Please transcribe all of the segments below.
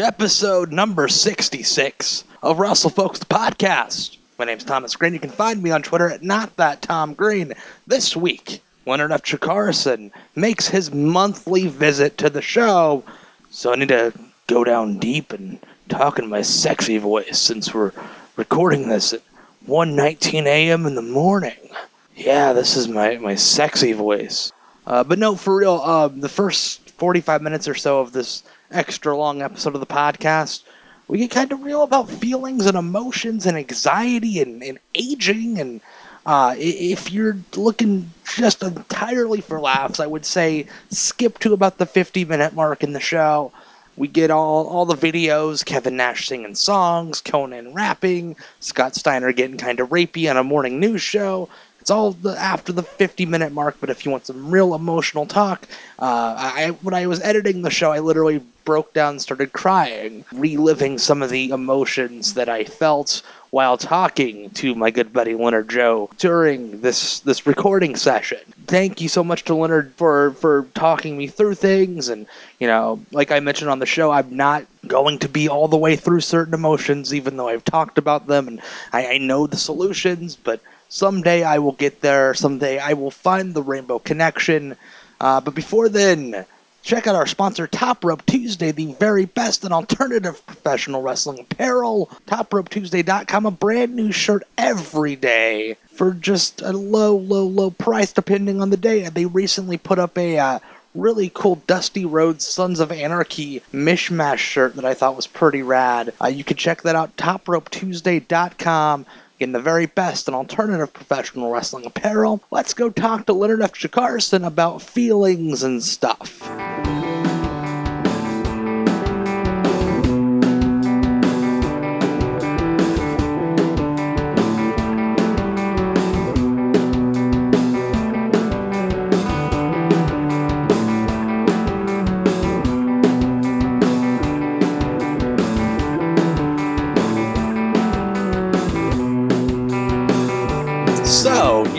episode number 66 of Wrestle Folks the podcast. My name's Thomas Green. You can find me on Twitter at not that Tom Green. This week, Leonard F. Chikarason makes his monthly visit to the show, so I need to go down deep and talk in my sexy voice since we're recording this at 1:19 a.m. in the morning. Yeah, this is my my sexy voice. Uh, but no, for real. Um, the first 45 minutes or so of this extra long episode of the podcast, we get kind of real about feelings and emotions and anxiety and, and aging. And uh, if you're looking just entirely for laughs, I would say skip to about the 50 minute mark in the show. We get all, all the videos Kevin Nash singing songs, Conan rapping, Scott Steiner getting kind of rapey on a morning news show. It's all the, after the 50 minute mark, but if you want some real emotional talk, uh, I, when I was editing the show, I literally broke down and started crying, reliving some of the emotions that I felt while talking to my good buddy Leonard Joe during this this recording session. Thank you so much to Leonard for for talking me through things and you know, like I mentioned on the show, I'm not going to be all the way through certain emotions even though I've talked about them and I, I know the solutions, but someday I will get there, someday I will find the rainbow connection. Uh, but before then, Check out our sponsor, Top Rope Tuesday, the very best and alternative professional wrestling apparel. TopRopeTuesday.com, a brand new shirt every day for just a low, low, low price depending on the day. They recently put up a uh, really cool Dusty Rhodes Sons of Anarchy mishmash shirt that I thought was pretty rad. Uh, you can check that out, TopRopeTuesday.com. Getting the very best and alternative professional wrestling apparel. Let's go talk to Leonard F. Chikarason about feelings and stuff.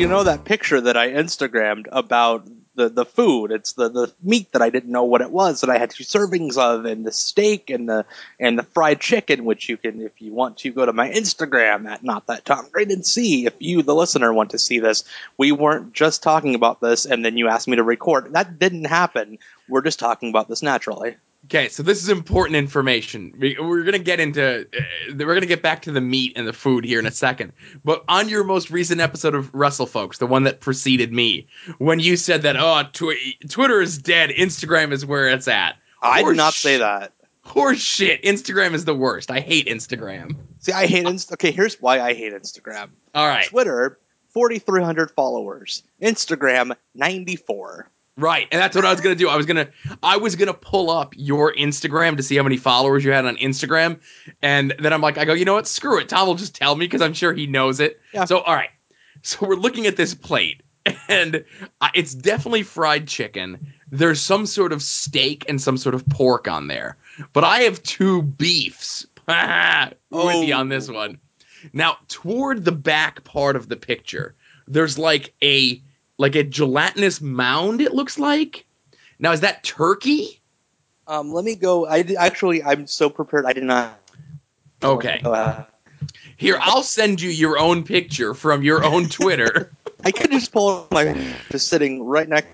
You know that picture that I Instagrammed about the, the food? It's the, the meat that I didn't know what it was that I had two servings of, and the steak and the and the fried chicken, which you can, if you want to, go to my Instagram at not that Tom Green and see if you, the listener, want to see this. We weren't just talking about this, and then you asked me to record. That didn't happen. We're just talking about this naturally. Okay, so this is important information. We- We're gonna get into, uh, we're gonna get back to the meat and the food here in a second. But on your most recent episode of Wrestle Folks, the one that preceded me, when you said that, oh, tw- Twitter is dead, Instagram is where it's at. I did Horse not say that. Horse shit. Instagram is the worst. I hate Instagram. See, I hate Inst- Okay, here's why I hate Instagram. All right, Twitter, 4,300 followers. Instagram, 94. Right, and that's what I was gonna do. I was gonna, I was gonna pull up your Instagram to see how many followers you had on Instagram, and then I'm like, I go, you know what? Screw it. Tom will just tell me because I'm sure he knows it. Yeah. So, all right. So we're looking at this plate, and it's definitely fried chicken. There's some sort of steak and some sort of pork on there, but I have two beefs with you on this Oh. one. Now, toward the back part of the picture, there's like a like a gelatinous mound. It looks like. Now, is that turkey? Um, let me go. I actually, I'm so prepared. I did not. Okay. Uh, Here, I'll send you your own picture from your own Twitter. I could just pull my just sitting right next.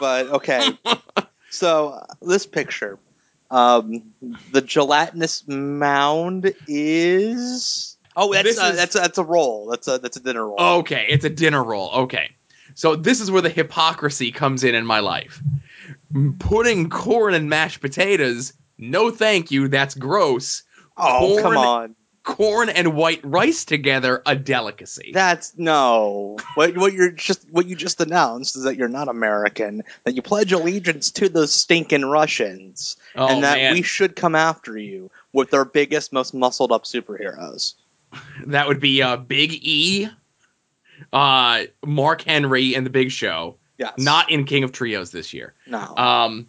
But okay. So uh, this picture, um, the gelatinous mound is. Oh, that's uh, is- that's that's a roll. That's a that's a dinner roll. Okay, it's a dinner roll. Okay. So this is where the hypocrisy comes in in my life. Putting corn and mashed potatoes, no thank you, that's gross. Oh, come on. Corn and white rice together, a delicacy. That's no. What what you're just what you just announced is that you're not American. That you pledge allegiance to those stinking Russians, oh, and that man. we should come after you with our biggest, most muscled up superheroes. that would be uh, Big E, uh, Mark Henry, and the Big Show. Yes. Not in King of Trios this year. no. Um,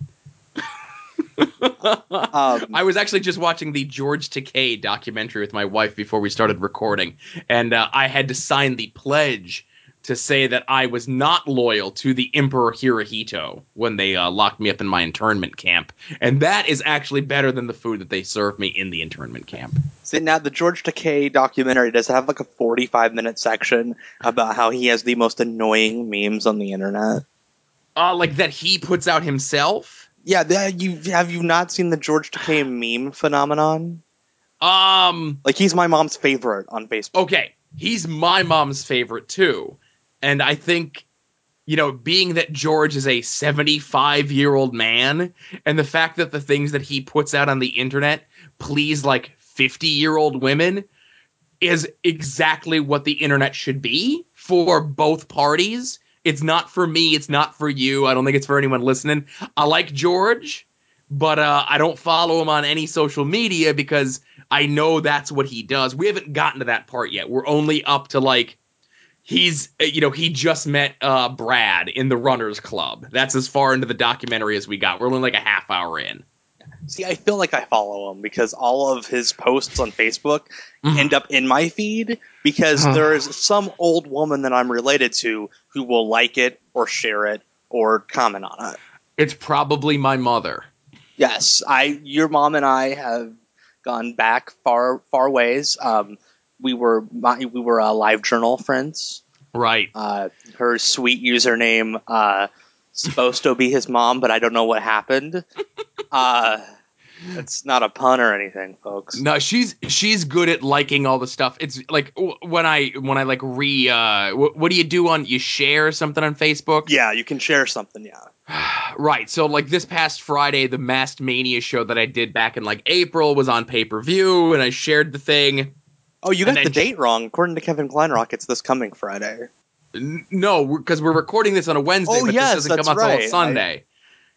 um, I was actually just watching the George Takei documentary with my wife before we started recording, and uh, I had to sign the pledge to say that I was not loyal to the Emperor Hirohito when they uh, locked me up in my internment camp, and that is actually better than the food that they served me in the internment camp. See, now the George Takei documentary does have like a 45 minute section about how he has the most annoying memes on the internet. Uh, like that he puts out himself. Yeah, that, you have you not seen the George Takei meme phenomenon? Um, Like he's my mom's favorite on Facebook. okay, he's my mom's favorite too, and I think. You know, being that George is a 75 year old man, and the fact that the things that he puts out on the internet please like 50 year old women is exactly what the internet should be for both parties. It's not for me, it's not for you. I don't think it's for anyone listening. I like George, but uh, I don't follow him on any social media because I know that's what he does. We haven't gotten to that part yet. We're only up to like he's uh, you know he just met uh Brad in the runners club. That's as far into the documentary as we got. We're only like a half hour in. See, I feel like I follow him because all of his posts on Facebook Mhm. end up in my feed because there is some old woman that I'm related to who will like it or share it or comment on it. It's probably my mother. Yes, I your mom and I have gone back far far ways. Um, we were my, we were uh, live journal friends. Right. Uh, her sweet username uh, supposed to be his mom, but I don't know what happened. Uh, it's not a pun or anything, folks. No, she's she's good at liking all the stuff. It's like when I when I like re uh w- what do you do on you share something on Facebook? Yeah, you can share something. Yeah. right. So like this past Friday, the Masked Mania show that I did back in like April was on pay-per-view and I shared the thing. Oh, you got the date wrong. According to Kevin Kleinrock, it's this coming Friday. N- no, because we're, recording this on a Wednesday, Oh, but yes, this doesn't come out right. a Sunday.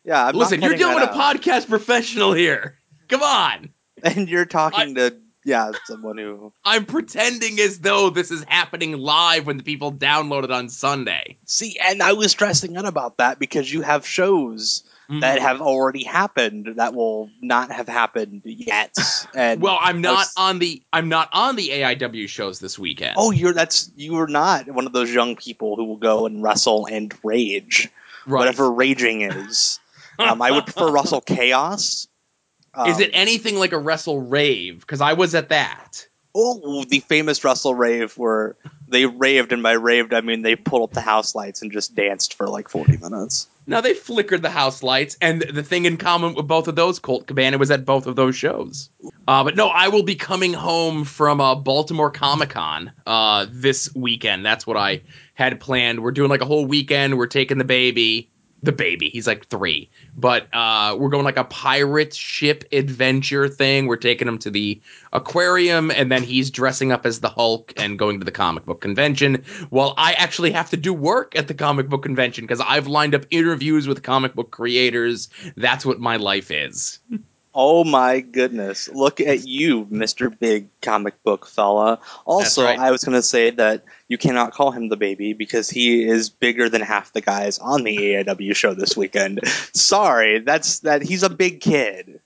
Yeah, I'm not Listen, you're doing that a out. podcast professional here. Come on. and you're talking to yeah someone who I'm pretending as though this is happening live when the people download it on Sunday. see. And I was stressing out about that because you have shows Mm. that have already happened that will not have happened yet. And Well, I'm not was- on the I'm not on the AIW shows this weekend. Oh, you're that's you are not one of those young people who will go and wrestle and rage, right. whatever raging is. Um, I would prefer Russell Chaos. Um, Is it anything like a Wrestle Rave? Because I was at that. Oh, the famous Wrestle Rave where they raved, and by raved I mean they pulled up the house lights and just danced for like forty minutes. Now they flickered the house lights, and the thing in common with both of those, Colt Cabana was at both of those shows. Uh, but no, I will be coming home from uh, Baltimore Comic Con uh, this weekend. That's what I had planned. We're doing like a whole weekend. We're taking the baby, the baby. He's like three, but uh, we're going like a pirate ship adventure thing. We're taking him to the aquarium, and then he's dressing up as the Hulk and going to the comic book convention. While I actually have to do work at the comic book convention because I've lined up interviews with comic book creators. That's what my life is. Oh my goodness! Look at you, Mister Big Comic Book Fella. Also, right. I was going to say that you cannot call him the baby because he is bigger than half the guys on the AIW show this weekend. Sorry, that's that. He's a big kid.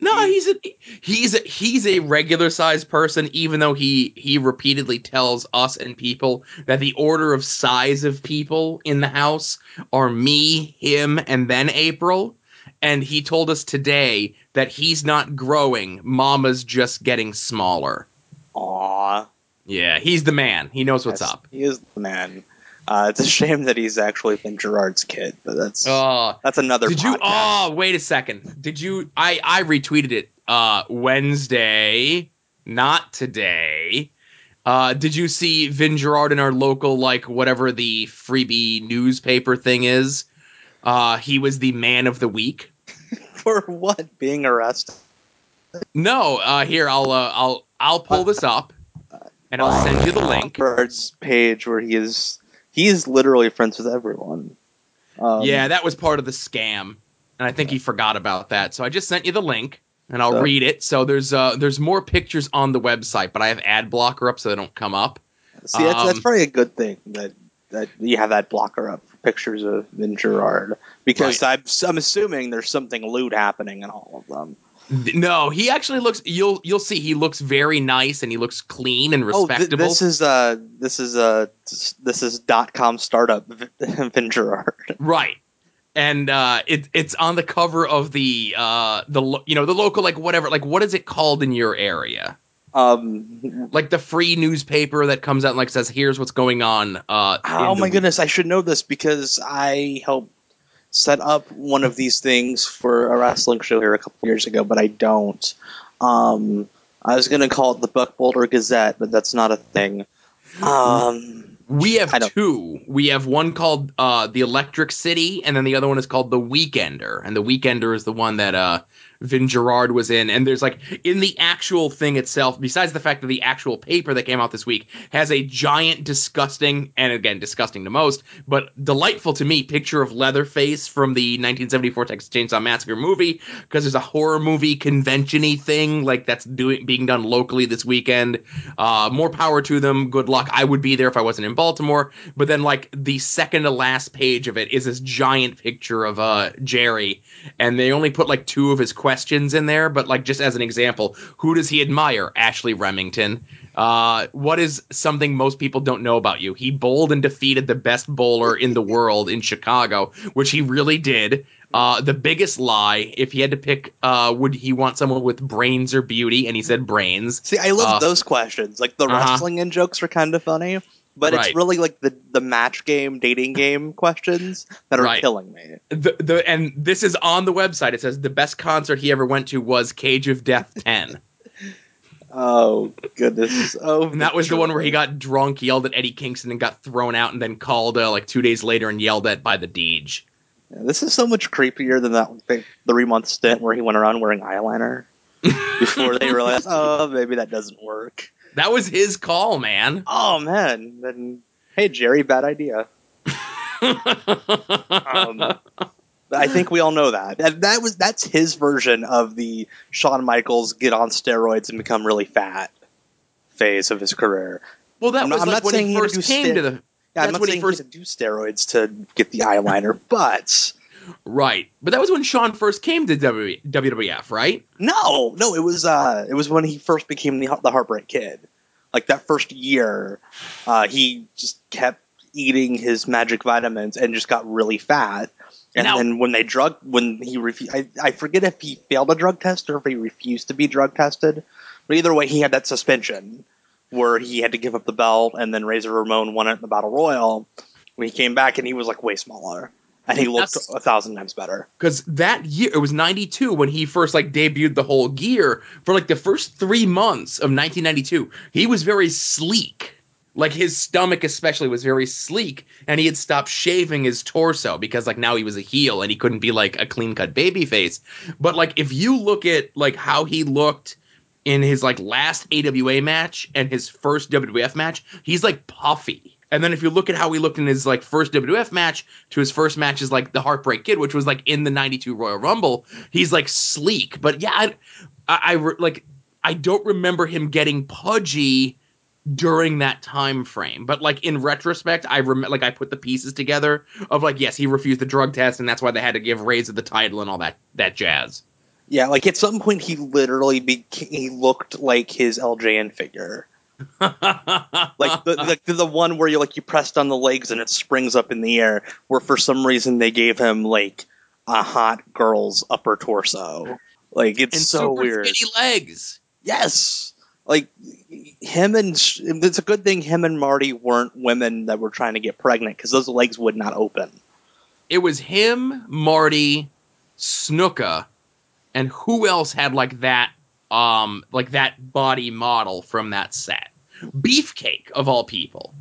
No, he's a he's a, he's a regular sized person. Even though he he repeatedly tells us and people that the order of size of people in the house are me, him, and then April. And he told us today that he's not growing. Mama's just getting smaller. Aw, Yeah, he's the man. He knows what's Yes, up. He is the man. Uh, it's a shame that he's actually been Gerard's kid, but that's Oh, that's another. did you? Oh, wait a second. Did you? I I retweeted it. Uh, Wednesday, not today. Uh, did you see Vin Gerard in our local like whatever the freebie newspaper thing is? Uh, he was the man of the week. for what? Being arrested. No, uh, here I'll uh, I'll I'll pull this up, and I'll send you the link. Page where he is he is literally friends with everyone. Um, yeah, that was part of the scam, and I think he forgot about that. So I just sent you the link, and I'll So- read it. So there's uh there's more pictures on the website, but I have ad blocker up so they don't come up. See, that's, that's Um, probably a good thing that that you have that blocker up for pictures of Vin Gerard because I'm I'm assuming there's something lewd happening in all of them. No, he actually looks. You'll you'll see. He looks very nice and he looks clean and Oh, th- respectable. this is uh, this is uh, this is dot com startup Vin Gerard. Right. And uh, it, it's on the cover of the uh, the lo- you know the local like whatever like what is it called in your area Um, like the free newspaper that comes out and like says here's what's going on uh oh my week." goodness, I should know this because I helped set up one of these things for a wrestling show here a couple years ago, but I don't. Um, I was gonna call it the Buck Boulder Gazette, but that's not a thing. Um, we have two we have one called uh the electric city and then the other one is called the weekender and the weekender is the one that uh Vin Gerard was in, and there's like in the actual thing itself, besides the fact that the actual paper that came out this week has a giant, disgusting, and again, disgusting to most, but delightful to me picture of Leatherface from the 1974 Texas Chainsaw Massacre movie, because there's a horror movie convention y thing like that's doing being done locally this weekend. Uh, more power to them. Good luck. I would be there if I wasn't in Baltimore. But then, like the second to last page of it is this giant picture of uh Jerry, and they only put like two of his questions in there. But like just as an example, who does he admire? Ashley Remington. Uh, what is something most people don't know about you? He bowled and defeated the best bowler in the world in Chicago, which he really did. Uh, the biggest lie, if he had to pick, uh, would he want someone with brains or beauty? And he said brains. See, I love Uh, those questions. Like the uh-huh. wrestling in jokes were kind of funny, but Right. it's really like the the match game, dating game questions that are Right. killing me. The, the and this is on the website. It says the best concert he ever went to was Cage of Death 10. Oh goodness! Oh, And that was the one where he got drunk, yelled at Eddie Kingston, and got thrown out, and then called uh, like two days later and yelled at by the Deej. Yeah, this is so much creepier than that three month stint where he went around wearing eyeliner before they realized, oh, maybe that doesn't work. That was his call, man. Oh man, then hey Jerry, bad idea. Um, I think we all know that. that. That was that's his version of the Shawn Michaels get on steroids and become really fat phase of his career. well, that I'm was not- I'm like not when saying he he first do came sta- to the Yeah, I'm not when he first- he do steroids to get the eyeliner, but right, but that was when Shawn first came to WWF, right? no, no, it was uh, it was when he first became the the Heartbreak Kid. Like that first year, uh, he just kept eating his magic vitamins and just got really fat. And Now- then when they drug, when he refu- I, I forget if he failed a drug test or if he refused to be drug tested. But either way, he had that suspension where he had to give up the belt, and then Razor Ramon won it in the Battle Royal. When he came back, and he was like way smaller, and he looked That's- a thousand times better. because that year it was 92 when he first like debuted the whole gear. For like the first three months of 1992 he was very sleek. Like his stomach especially was very sleek and he had stopped shaving his torso because like now he was a heel and he couldn't be like a clean cut baby face but like if you look at like how he looked in his like last AWA match and his first WWF match he's like puffy and then if you look at how he looked in his like first WWF match to his first match is like the Heartbreak Kid, which was like in the '92 Royal Rumble. He's like sleek, but yeah, I, I, I like I don't remember him getting pudgy during that time frame. But like in retrospect, I rem- like I put the pieces together of like yes, he refused the drug test, and that's why they had to give Razor the title and all that that jazz. Yeah, like at some point, he literally became, he looked like his LJN figure. Like the, like the one where you like you pressed on the legs and it springs up in the air. Where for some reason they gave him like a hot girl's upper torso. Like it's and so super weird. skinny legs. Yes, like him and it's a good thing him and Marty weren't women that were trying to get pregnant because those legs would not open. It was him, Marty, Snuka, and who else had like that um like that body model from that set? Beefcake of all people.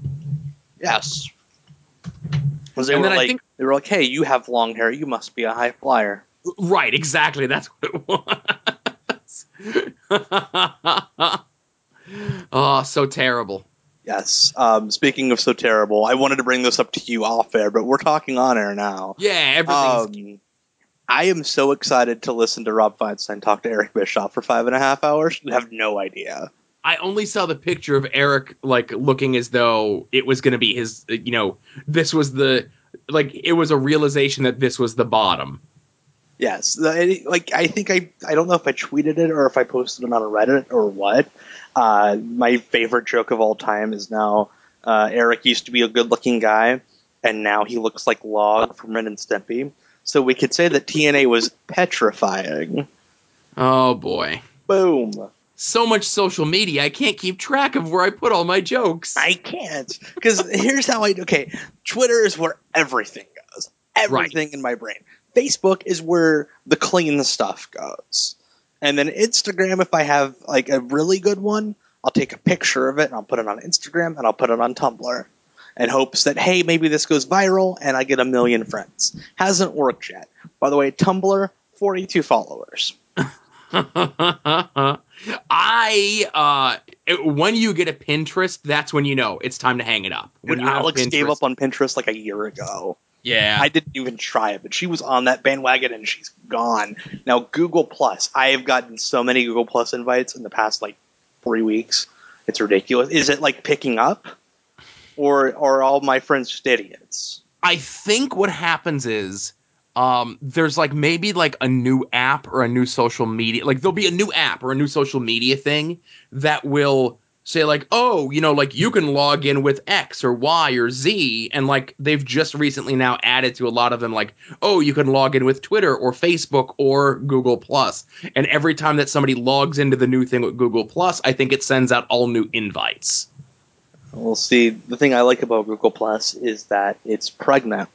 Yes. Because they And were like, think- they were like, "Hey, you have long hair. You must be a high flyer." Right, exactly. That's what it was. oh, so terrible. Yes. Um, speaking of so terrible, I wanted to bring this up to you off air, but we're talking on air now. Yeah, everything's Um, I am so excited to listen to Rob Feinstein talk to Eric Bischoff for five and a half hours. You have no idea. I only saw the picture of Eric like looking as though it was going to be his you know, this was the like it was a realization that this was the bottom. Yes, the- like I think I I don't know if I tweeted it or if I posted it on Reddit or what. Uh, my favorite joke of all time is now uh, Eric used to be a good-looking guy, and now he looks like Log from Ren and Stimpy. So we could say that TNA was petrifying. Oh boy. Boom. So much social media, I can't keep track of where I put all my jokes. I can't because here's how I do. okay. Twitter is where everything goes. Everything in my brain. Facebook is where the clean stuff goes, and then Instagram. If I have like a really good one, I'll take a picture of it and I'll put it on Instagram and I'll put it on Tumblr, in hopes that hey maybe this goes viral and I get a million friends. Hasn't worked yet. By the way, Tumblr forty two followers. I uh it- when you get a Pinterest, that's when you know it's time to hang it up. When Dude, you have Alex gave up on Pinterest like a year ago. Yeah. I didn't even try it, but she was on that bandwagon and she's gone. Now Google Plus, I have gotten so many Google Plus invites in the past like three weeks. It's ridiculous. Is it like picking up, or or are all my friends just idiots? I think what happens is um, there's like maybe like a new app or a new social media like there'll be a new app or a new social media thing that will say like oh you know like you can log in with x or y or z and like they've just recently now added to a lot of them like oh you can log in with twitter or facebook or google plus and every time that somebody logs into the new thing with google plus i think it sends out all new invites We'll see. The thing I like about Google Plus is that it's pregnant.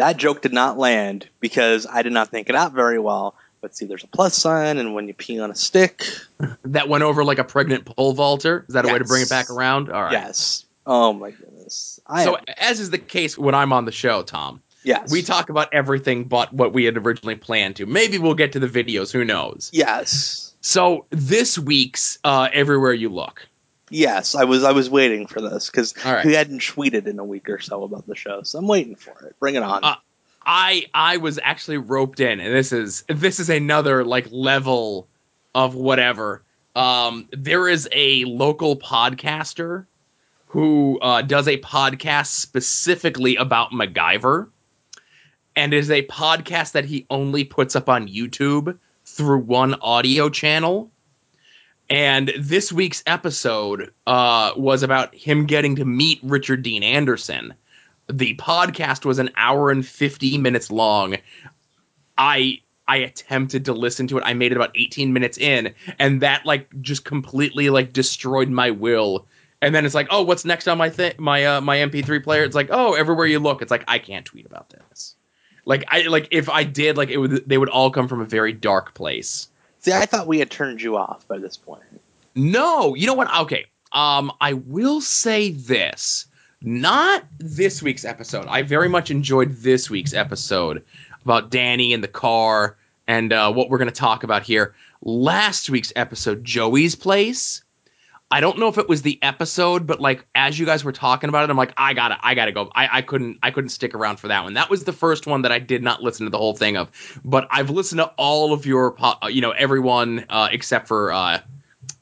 That joke did not land because I did not think it out very well. But see, there's a plus sign, and when you pee on a stick, that went over like a pregnant pole vaulter is that a way to bring it back around all right yes. Oh my goodness. I so am- as is the case when I'm on the show, Tom, yes, we talk about everything but what we had originally planned to. Maybe we'll get to the videos, who knows. Yes, So this week's uh, Everywhere You Look. Yes. I was I was waiting for this because right. he hadn't tweeted in a week or so about the show, so I'm waiting for it. Bring it on. Uh, I I was actually roped in, and this is this is another like level of whatever. Um, there is a local podcaster who uh, does a podcast specifically about MacGyver, and is a podcast that he only puts up on YouTube through one audio channel. And this week's episode uh, was about him getting to meet Richard Dean Anderson. The podcast was an hour and 50 minutes long. I i attempted to listen to it. I made it about 18 minutes in and that like just completely like destroyed my will. And then it's like oh what's next on my thing my uh my mp3 player? It's like oh everywhere you look it's like i can't tweet about this. Like i like if i did like it would they would all come from a very dark place See, I thought we had turned you off by this point. No, you know what? Okay. Um, I will say this. Not this week's episode. I very much enjoyed this week's episode about Danny and the car and uh, what we're going to talk about here. Last week's episode, Joey's Place. I don't know if it was the episode, but like as you guys were talking about it, I'm like, I gotta, I gotta go. I, I couldn't, I couldn't stick around for that one. That was the first one that I did not listen to the whole thing of, but I've listened to all of your, po- uh, you know, everyone uh, except for uh,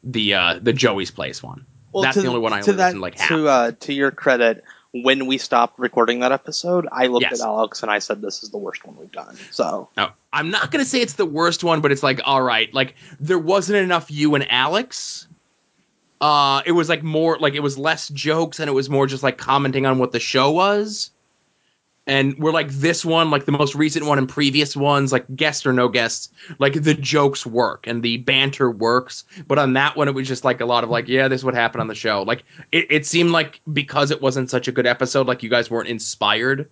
the uh, the Joey's Place one. Well, That's the only one I to that, listened like, half. to uh, to your credit, when we stopped recording that episode, I looked Yes. at Alex and I said, "This is the worst one we've done." So No, I'm not gonna say it's the worst one, but it's like, all right, like there wasn't enough you and Alex. Uh, it was like more like it was less jokes and it was more just like commenting on what the show was. And we're like this one, like the most recent one and previous ones, like guest or no guests, like the jokes work and the banter works. But on that one, it was just like a lot of like, yeah, this would happen on the show. Like it, it seemed like because it wasn't such a good episode, like you guys weren't inspired.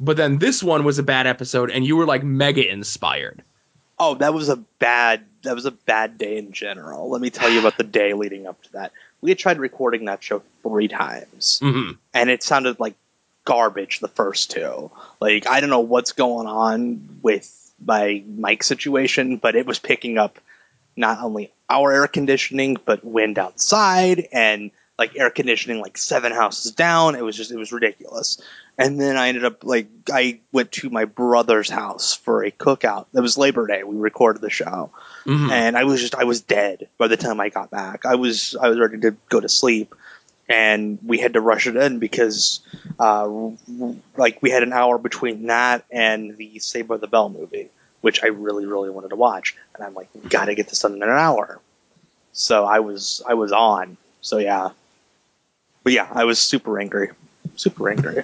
But then this one was a bad episode, and you were like mega inspired. Oh, that was a bad that was a bad day in general. Let me tell you about the day leading up to that. We had tried recording that show three times, hmm and it sounded like garbage the first two. Like I don't know what's going on with my mic situation, but it was picking up not only our air conditioning but wind outside and like air conditioning like seven houses down. It was just it was ridiculous. And then I ended up like I went to my brother's house for a cookout. It was Labor Day. We recorded the show, hmm and I was just I was dead by the time I got back. I was I was ready to go to sleep, and we had to rush it in because uh, like we had an hour between that and the Saved by the Bell movie. which I really, really wanted to watch. And I'm like, got to get this done in an hour. So I was, I was on. So yeah, but yeah, I was super angry, super angry.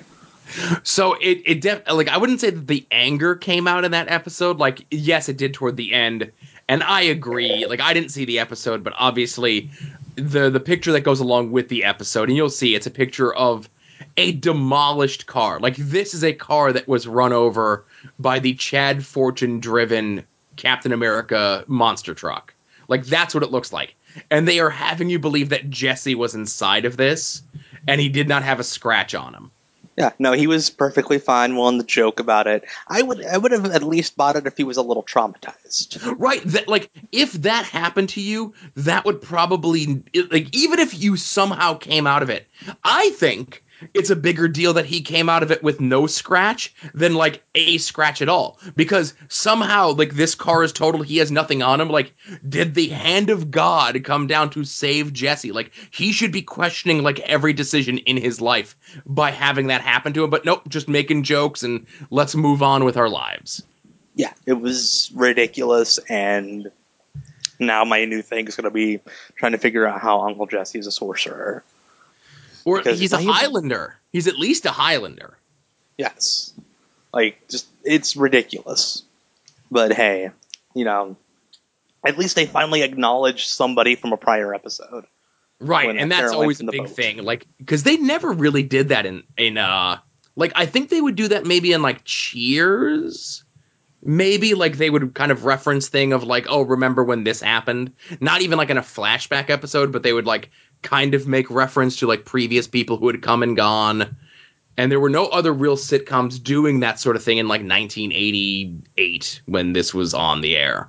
So it it def- like I wouldn't say that the anger came out in that episode. Like yes, it did toward the end, and I agree. Like I didn't see the episode, but obviously the the picture that goes along with the episode, and you'll see it's a picture of a demolished car. Like this is a car that was run over by the Chad Fortune driven Captain America monster truck. Like that's what it looks like. And they are having you believe that Jesse was inside of this and he did not have a scratch on him. Yeah, no, he was perfectly fine, willing to joke about it. I would, I would have at least bought it if he was a little traumatized. Right, that like if that happened to you, that would probably like even if you somehow came out of it. I think it's a bigger deal that he came out of it with no scratch than like a scratch at all. Because somehow like this car is total he has nothing on him. Like did the hand of god come down to save jesse? Like he should be questioning like every decision in his life by having that happen to him. But nope just making jokes and let's move on with our lives. Yeah, it was ridiculous, and now my new thing is going to be trying to figure out how Uncle Jesse is a sorcerer. Or Because he's a highlander he's at least a highlander Yes. Like, just, it's ridiculous. But hey, you know, at least they finally acknowledged somebody from a prior episode. Right, and that's always a big boat. thing. Like, because they never really did that in in uh, like I think they would do that maybe in like Cheers. Maybe like they would kind of reference thing of like, oh, remember when this happened? Not even like in a flashback episode, but they would like kind of make reference to like previous people who had come and gone. And there were no other real sitcoms doing that sort of thing in like 1988 when this was on the air.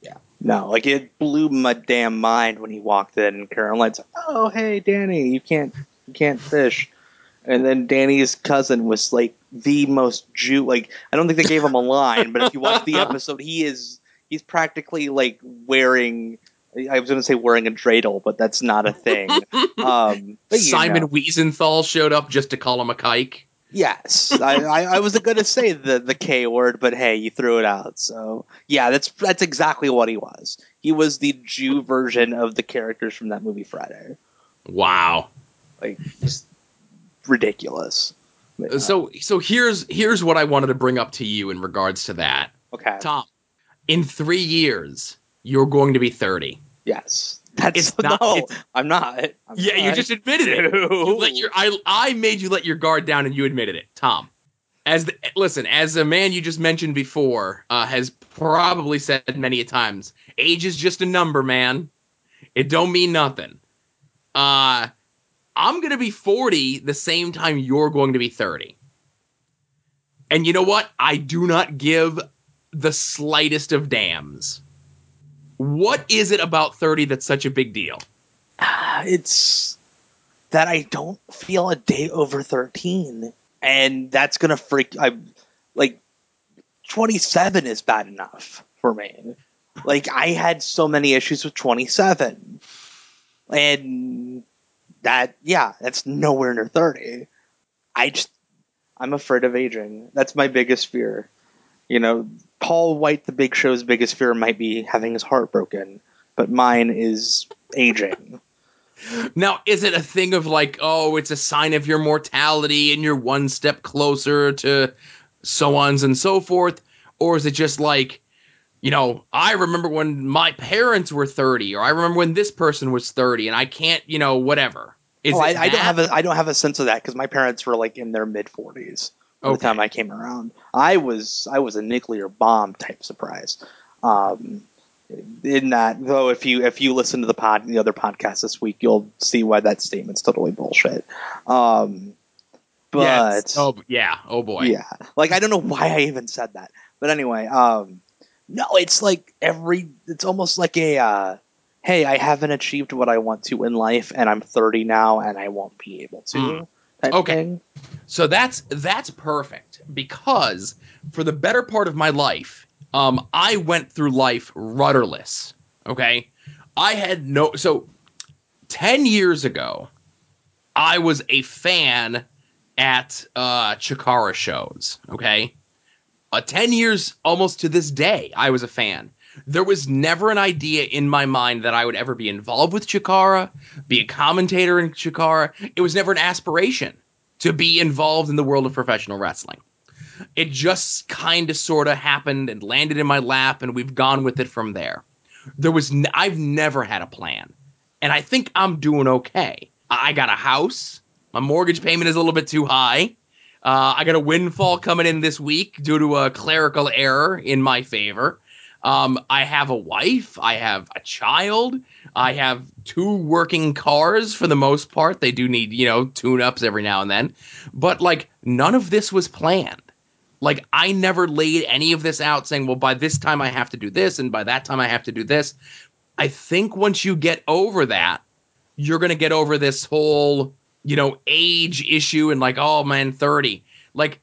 Yeah. No, like it blew my damn mind when he walked in and Caroline's like, "Oh, hey, Danny, you can't, you can't fish." And then Danny's cousin was like the most Jew. Like I don't think they gave him a line, but if you watch the episode, he is he's practically like wearing. I was going to say wearing a dreidel, but that's not a thing. Um, Simon know. Wiesenthal showed up just to call him a kike. Yes, I, I, I wasn't going to say the the K word, but hey, you threw it out. So yeah, that's that's exactly what he was. He was the Jew version of the characters from that movie Friday. Wow. Like just ridiculous. But, uh, So so here's here's what I wanted to bring up to you in regards to that. okay, Tom, in 3 years you're going to be 30. yes, that's It's not- no. it's- I'm not. I'm Yeah, you just admitted it. You let your I I made you let your guard down and you admitted it. Tom. As the, listen, as a man you just mentioned before uh, has probably said many a times, age is just a number, man. It don't mean nothing. Uh I'm going to be 40 the same time you're going to be 30. And you know what? I do not give the slightest of damns. What is it about 30 that's such a big deal? Ah, it's that I don't feel a day over 13. And that's going to freak. I like 27 is bad enough for me. Like, I had so many issues with 27. And that, yeah, that's nowhere near 30. I just, I'm afraid of aging. That's my biggest fear. You know, Paul White, the big show's biggest fear might be having his heart broken, but mine is aging. Now, is it a thing of like, oh, it's a sign of your mortality and you're one step closer to so on and so forth? Or is it just like, you know, I remember when my parents were 30, or I remember when this person was 30, and I can't, you know, whatever. Is oh, I, I don't have a I don't have a sense of that because my parents were like in their mid forties by the time I came around. I was I was a nuclear bomb type surprise. Um, in that though, if you if you listen to the pod the other podcast this week, you'll see why that statement's totally bullshit. Um, but Yes. oh, yeah. Oh, boy. yeah, like I don't know why I even said that, but anyway, um, no, it's like every it's almost like a. Uh, Hey, I haven't achieved what I want to in life, and I'm 30 now, and I won't be able to. Mm. Okay. thing. So that's that's perfect because for the better part of my life, um, I went through life rudderless. Okay, I had no. So ten years ago, I was a fan at uh, Chikara shows. Okay, uh, 10 years almost to this day, I was a fan. There was never an idea in my mind that I would ever be involved with Chikara, be a commentator in Chikara. It was never an aspiration to be involved in the world of professional wrestling. It just kind of sort of happened and landed in my lap, and we've gone with it from there. There was, n- I've never had a plan, and I think I'm doing okay. I got a house. My mortgage payment is a little bit too high. Uh, I got a windfall coming in this week due to a clerical error in my favor. Um, I have a wife. I have a child. I have two working cars for the most part. They do need, you know, tune ups every now and then. But like, none of this was planned. Like, I never laid any of this out saying, well, by this time I have to do this, and by that time I have to do this. I think once you get over that, you're going to get over this whole, you know, age issue and like, oh man, 30. Like,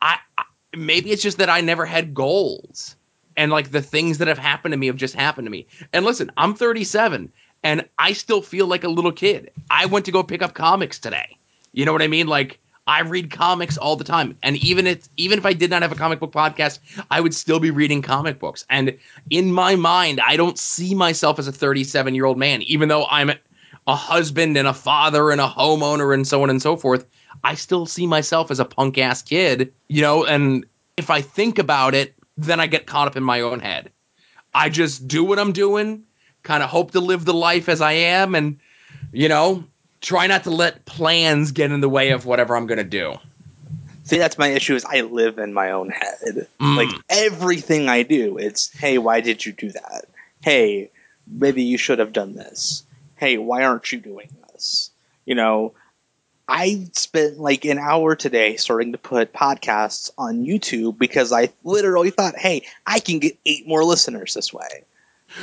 I, I maybe it's just that I never had goals and like the things that have happened to me have just happened to me. And listen, I'm 37 and I still feel like a little kid. I went to go pick up comics today. You know what I mean? Like I read comics all the time. And even if even if I did not have a comic book podcast, I would still be reading comic books. And in my mind, I don't see myself as a 37-year-old man even though I'm a husband and a father and a homeowner and so on and so forth. I still see myself as a punk ass kid, you know, and if I think about it, then I get caught up in my own head. I just do what I'm doing, kind of hope to live the life as I am, and, you know, try not to let plans get in the way of whatever I'm going to do. See, that's my issue. Is I live in my own head. Mm. Like everything I do, it's hey, why did you do that? Hey, maybe you should have done this. Hey, why aren't you doing this? You know, I spent like an hour today starting to put podcasts on YouTube because I literally thought, hey, I can get eight more listeners this way.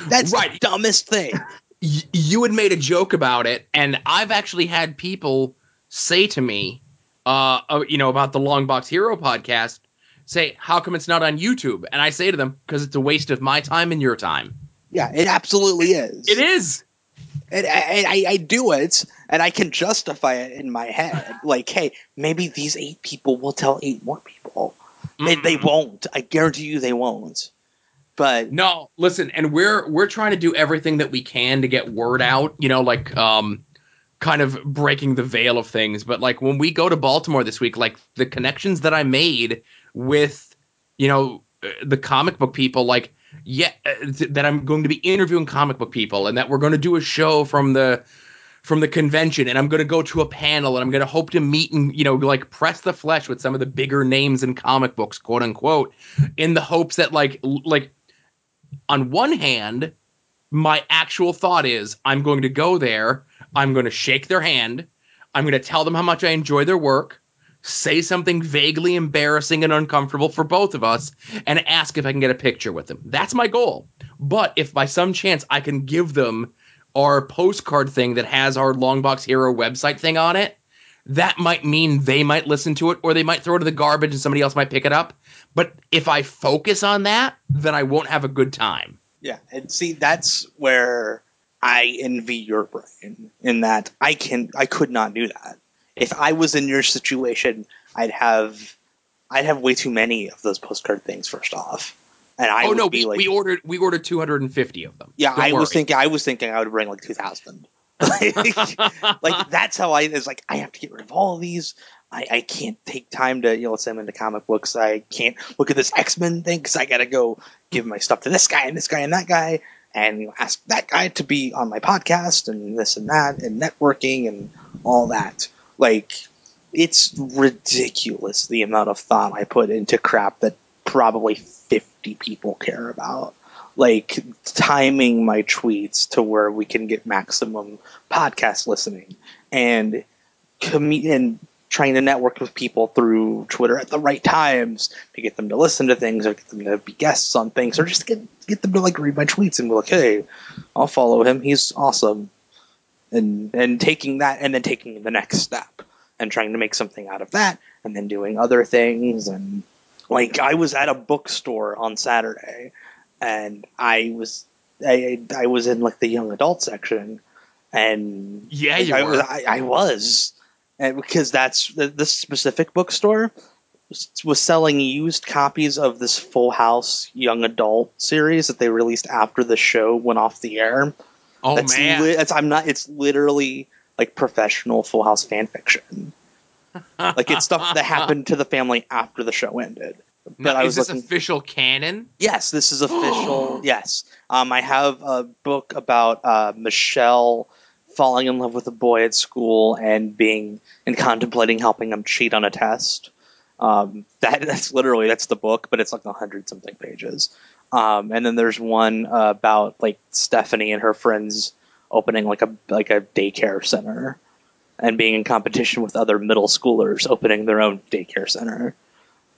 That's the Right. dumbest thing. you had made a joke about it, and I've actually had people say to me, uh, uh, you know, about the Long Box Hero podcast, say, "How come it's not on YouTube?" And I say to them, "Because it's a waste of my time and your time." Yeah, it absolutely is. It is. And, and I, I do it and i can justify it in my head. Like hey maybe these eight people will tell eight more people. They, they Mm. won't. I guarantee you they won't. But No, listen, and we're we're trying to do everything that we can to get word out, you know, like um kind of breaking the veil of things, but like when we go to Baltimore this week, like the connections that I made with you know uh, the comic book people like yeah uh, th- that I'm going to be interviewing comic book people and that we're going to do a show from the from the convention and I'm going to go to a panel and I'm going to hope to meet and you know like press the flesh with some of the bigger names in comic books quote unquote in the hopes that like like on one hand, my actual thought is I'm going to go there, I'm going to shake their hand, I'm going to tell them how much I enjoy their work, say something vaguely embarrassing and uncomfortable for both of us, and ask if I can get a picture with them. That's my goal. But if by some chance I can give them our postcard thing that has our Longbox Hero website thing on it, that might mean they might listen to it or they might throw it in the garbage and somebody else might pick it up. But if I focus on that, then I won't have a good time. yeah and see that's where i envy your brain in that i can i could not do that if i was in your situation i'd have i'd have way too many of those postcard things first off and i oh would no, be we, like we ordered we ordered 250 of them. Yeah, Don't I was thinking. I was thinking I would bring like two thousand. like that's how I is like I have to get rid of all of these. I, I can't take time to you know let's say I'm into comic books. I can't look at this X Men thing because I got to go give my stuff to this guy and this guy and that guy and you know, ask that guy to be on my podcast and this and that and networking and all that. Like it's ridiculous the amount of thought I put into crap that probably fifty people care about like timing my tweets to where we can get maximum podcast listening and com- and trying to network with people through Twitter at the right times to get them to listen to things or get them to be guests on things or just get get them to like read my tweets and be like, hey, I'll follow him. He's awesome. And and taking that and then taking the next step and trying to make something out of that and then doing other things and like I was at a bookstore on Saturday and I was I, I was in like the young adult section, and Yeah, like, you I, were. I, I was, and because that's this specific bookstore was- was selling used copies of this Full House young adult series that they released after the show went off the air. Oh that's man. li- that's I'm not. It's literally like professional Full House fan fiction. Like it's stuff that happened to the family after the show ended. But Now, I is was this looking. official canon? Yes, this is official. yes, um, I have a book about uh, Michelle falling in love with a boy at school and being and contemplating helping him cheat on a test. Um, that that's literally that's the book, but it's like a hundred something pages. Um, and then there's one uh, about like Stephanie and her friends opening like a like a daycare center and being in competition with other middle schoolers opening their own daycare center.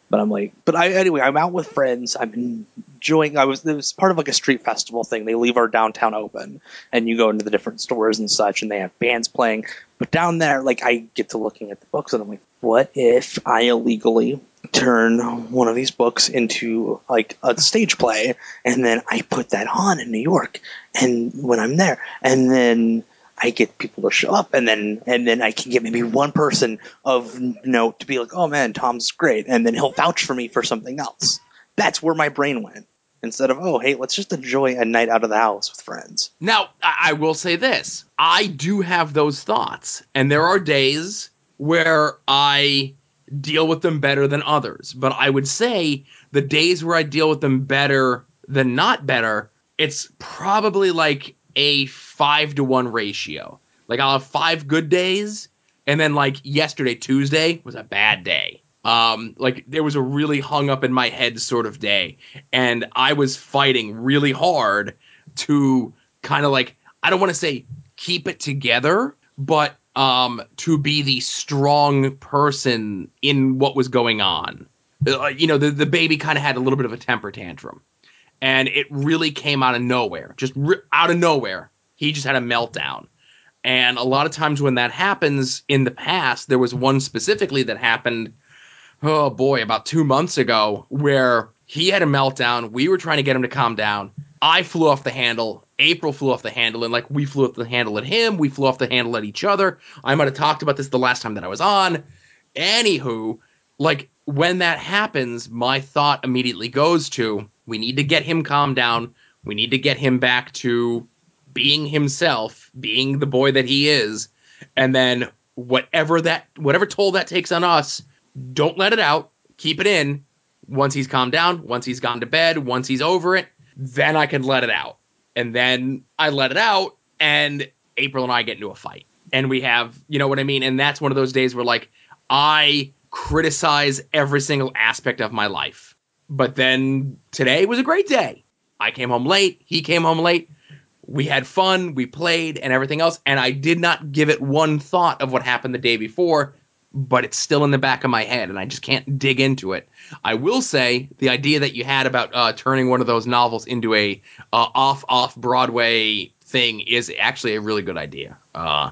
But I'm like, but I anyway, I'm out with friends. I'm enjoying. I was it was part of like a street festival thing. They leave our downtown open, and you go into the different stores and such, and they have bands playing. But down there, like I get to looking at the books, and I'm like, what if I illegally turn one of these books into like a stage play, and then I put that on in New York, and when I'm there, and then I get people to show up, and then and then I can get maybe one person of note to be like, "Oh man, Tom's great," and then he'll vouch for me for something else. That's where my brain went instead of, "Oh, hey, let's just enjoy a night out of the house with friends." Now, I I will say this. I do have those thoughts, and there are days where I deal with them better than others. But I would say the days where I deal with them better than not better, it's probably like a five to one ratio. Like I'll have five good days, and then like yesterday, Tuesday, was a bad day. Um, like there was a really hung up in my head sort of day, and I was fighting really hard to kind of like I don't want to say keep it together, but um to be the strong person in what was going on. Uh, you know, the the baby kind of had a little bit of a temper tantrum, and it really came out of nowhere, just ri out of nowhere. He just had a meltdown. And a lot of times when that happens in the past, there was one specifically that happened, oh boy, about two months ago, where he had a meltdown. We were trying to get him to calm down. I flew off the handle. April flew off the handle, and like we flew off the handle at him. We flew off the handle at each other. I might have talked about this the last time that I was on. Anywho, like when that happens, my thought immediately goes to we need to get him calmed down. We need to get him back to being himself, being the boy that he is, and then whatever that whatever toll that takes on us, don't let it out. Keep it in. Once he's calmed down, once he's gone to bed, once he's over it, then I can let it out. And then I let it out, and April and I get into a fight. And we have, you know what I mean? And that's one of those days where, like, I criticize every single aspect of my life. But then today was a great day. I came home late. He came home late. We had fun. We played and everything else. And I did not give it one thought of what happened the day before, but it's still in the back of my head and I just can't dig into it. I will say the idea that you had about uh, turning one of those novels into a uh, off off Broadway thing is actually a really good idea. Uh,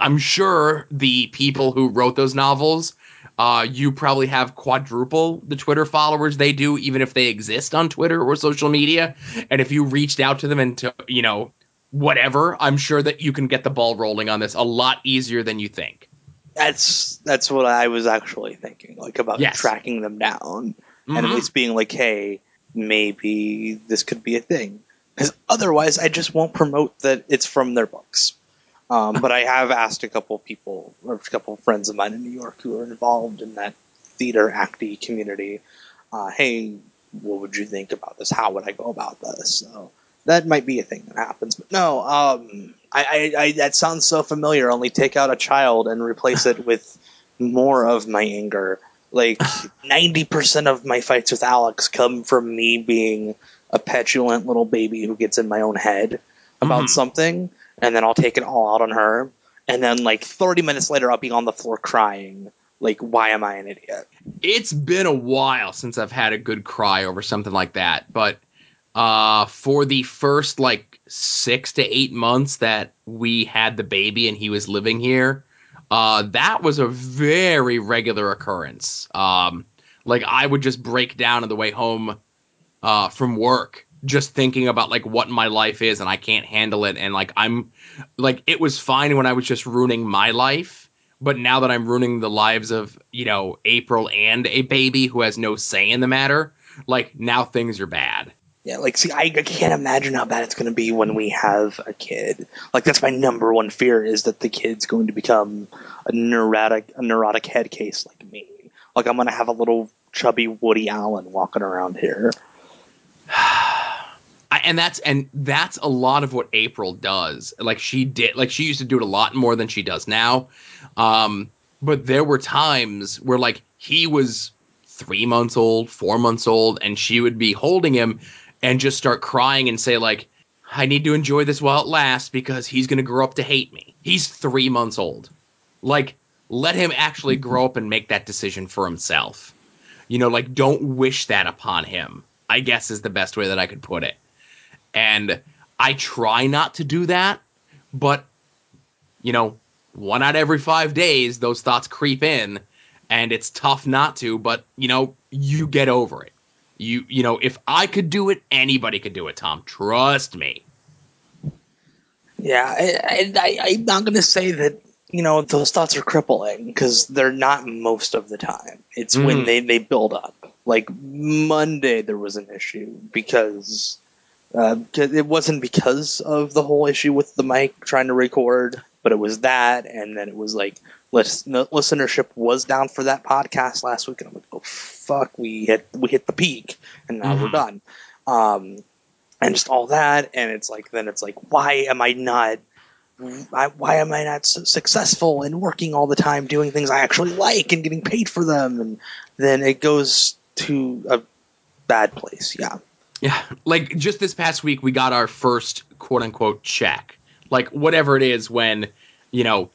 I'm sure the people who wrote those novels, uh, you probably have quadruple the Twitter followers they do, even if they exist on Twitter or social media. And if you reached out to them and to, you know, whatever, I'm sure that you can get the ball rolling on this a lot easier than you think. That's that's what I was actually thinking, like about Yes. tracking them down and at Mhm. least being like, "Hey, maybe this could be a thing." Because otherwise, I just won't promote that it's from their books. Um, but I have asked a couple people, or a couple friends of mine in New York who are involved in that theater acty community. Uh, hey, what would you think about this? How would I go about this? So that might be a thing that happens. But no, um, I, I, I that sounds so familiar. Only take out a child and replace it with more of my anger. Like ninety percent of my fights with Alex come from me being a petulant little baby who gets in my own head about Mhm. something, and then I'll take it all out on her. And then, like thirty minutes later, I'll be on the floor crying. Like, why am I an idiot? it's been a while since I've had a good cry over something like that, but uh for the first like 6 to 8 months that we had the baby and he was living here, uh that was a very regular occurrence. Um like I would just break down on the way home uh from work just thinking about like what my life is and I can't handle it and like I'm like it was fine when I was just ruining my life But now that I'm ruining the lives of, you know, April and a baby who has no say in the matter, like now things are bad. Yeah, like see, I, I can't imagine how bad it's going to be when we have a kid. Like that's my number one fear is that the kid's going to become a neurotic, a neurotic head case like me. Like I'm going to have a little chubby Woody Allen walking around here. And that's and that's a lot of what April does. Like she did, like she used to do it a lot more than she does now. Um, but there were times where like he was three months old, four months old, and she would be holding him and just start crying and say like, "I need to enjoy this while it lasts because he's gonna grow up to hate me." He's three months old. Like, let him actually grow up and make that decision for himself. You know, like don't wish that upon him. I guess is the best way that I could put it. And I try not to do that, but you know, one out every 5 days those thoughts creep in and it's tough not to, but you know, you get over it. You you know, if I could do it, anybody could do it, Tom. Trust me. Yeah, I, I, I, am not going to say that you know those thoughts are crippling because they're not most of the time. It's mm. when they they build up. Like Monday, there was an issue because uh, it wasn't because of the whole issue with the mic trying to record, but it was that, and then it was like listen, listenership was down for that podcast last week, and I'm like, oh fuck, we hit we hit the peak, and now mm-hmm. we're done, um, and just all that, and it's like then it's like, why am I not? why am I not successful in working all the time, doing things I actually like and getting paid for them? And then it goes to a bad place. Yeah. Yeah, like just this past week, we got our first quote unquote check. Like whatever it is when, you know,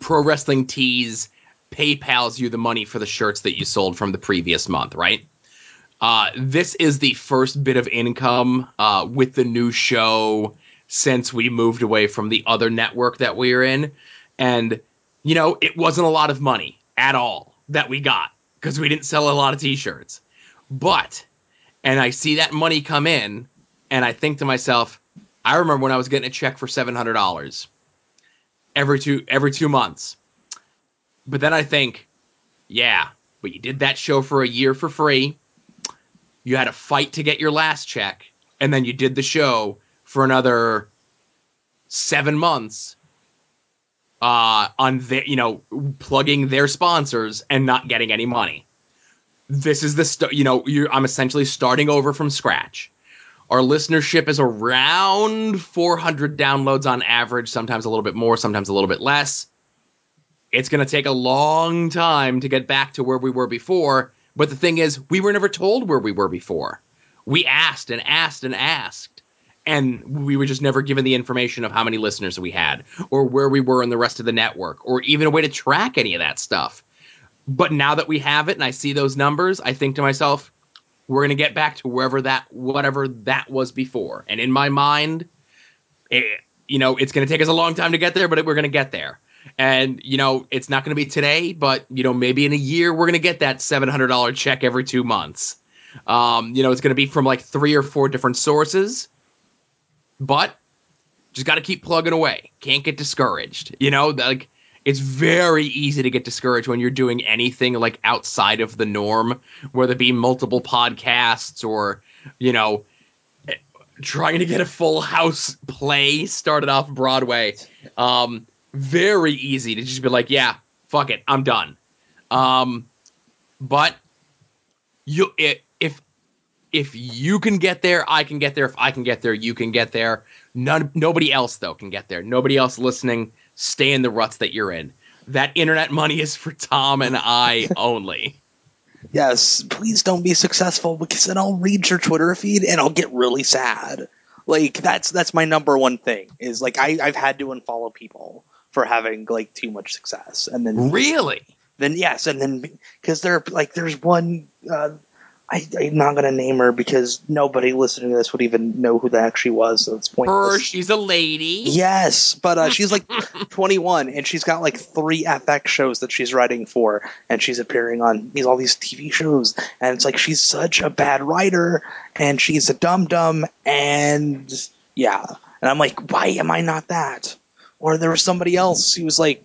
Pro Wrestling Tees PayPal's you the money for the shirts that you sold from the previous month, right? Uh, this is the first bit of income uh, with the new show since we moved away from the other network that we were in. And, you know, it wasn't a lot of money at all that we got because we didn't sell a lot of t shirts. But and I see that money come in, and I think to myself, I remember when I was getting a check for seven hundred dollars every two every two months. But then I think, yeah, but you did that show for a year for free. You had a fight to get your last check, and then you did the show for another seven months uh, on the you know, plugging their sponsors and not getting any money this is the st- you know I'm essentially starting over from scratch. Our listenership is around 400 downloads on average, sometimes a little bit more, sometimes a little bit less. It's going to take a long time to get back to where we were before, but the thing is, we were never told where we were before. We asked and asked and asked, and we were just never given the information of how many listeners we had, or where we were in the rest of the network, or even a way to track any of that stuff. But now that we have it and I see those numbers, I think to myself, we're going to get back to wherever that, whatever that was before. And in my mind, it, you know, it's going to take us a long time to get there, but we're going to get there. And, you know, it's not going to be today, but, you know, maybe in a year, we're going to get that $700 check every two months. Um, you know, it's going to be from like three or four different sources, but just got to keep plugging away. Can't get discouraged. You know, like it's very easy to get discouraged when you're doing anything like outside of the norm, whether it be multiple podcasts or, you know, trying to get a full house play started off Broadway. Um, very easy to just be like, yeah, fuck it, I'm done. Um, but you, it, if if you can get there, I can get there. If I can get there, you can get there. None, nobody else though can get there. Nobody else listening stay in the ruts that you're in. That internet money is for Tom and I only. Yes, please don't be successful because then I'll read your Twitter feed and I'll get really sad. Like that's that's my number one thing is like I I've had to unfollow people for having like too much success and then really then yes and then because there like there's one uh, I, am not going to name her because nobody listening to this would even know who that actually was. So it's pointless. Her, she's a lady. Yes, but uh, she's like 21 and she's got like three FX shows that she's writing for, and she's appearing on these all these TV shows. And it's like she's such a bad writer, and she's a dum dum, and yeah. And I'm like, why am I not that? Or there was somebody else who was like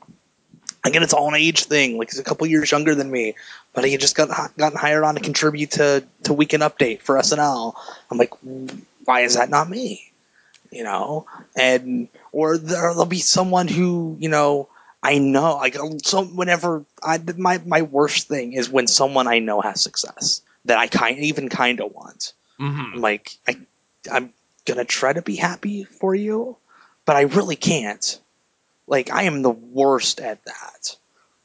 again, it's all an age thing. Like he's a couple years younger than me, but he just got gotten hired on to contribute to to Weekend Update for SNL. I'm like, why is that not me? You know, and or there, will be someone who you know I know. Like so, whenever I my my worst thing is when someone I know has success that I kind even kind of want. Mm-hmm. I'm like I I'm gonna try to be happy for you, but I really can't. Like I am the worst at that.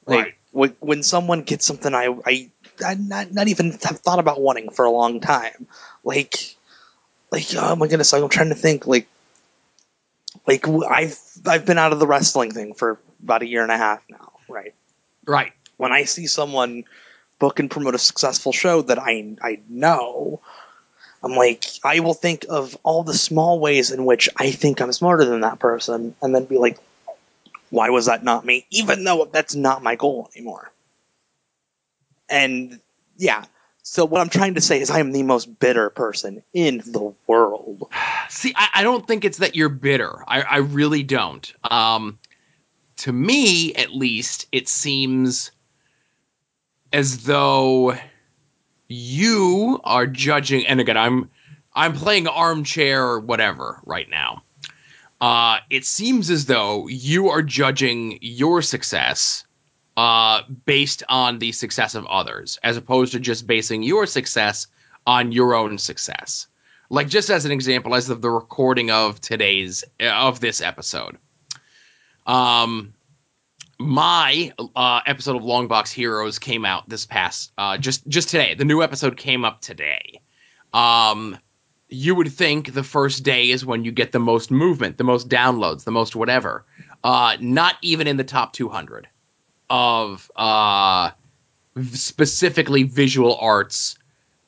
Like Right. when, someone gets something I I I not not even have thought about wanting for a long time. Like like oh my goodness, I'm trying to think like like I've I've been out of the wrestling thing for about a year and a half now, right? Right. When I see someone book and promote a successful show that I I know, I'm like I will think of all the small ways in which I think I'm smarter than that person, and then be like, why was that not me? Even though that's not my goal anymore. And yeah, so what I'm trying to say is I am the most bitter person in the world. See, I, I don't think it's that you're bitter. I, I really don't. Um, to me, at least, it seems as though you are judging. And again, I'm I'm playing armchair or whatever right now. Uh, it seems as though you are judging your success uh, based on the success of others, as opposed to just basing your success on your own success. Like just as an example as of the recording of today's of this episode. Um my uh episode of longbox heroes came out this past uh just just today. The new episode came up today. Um you would think the first day is when you get the most movement the most downloads the most whatever uh not even in the top 200 of uh specifically visual arts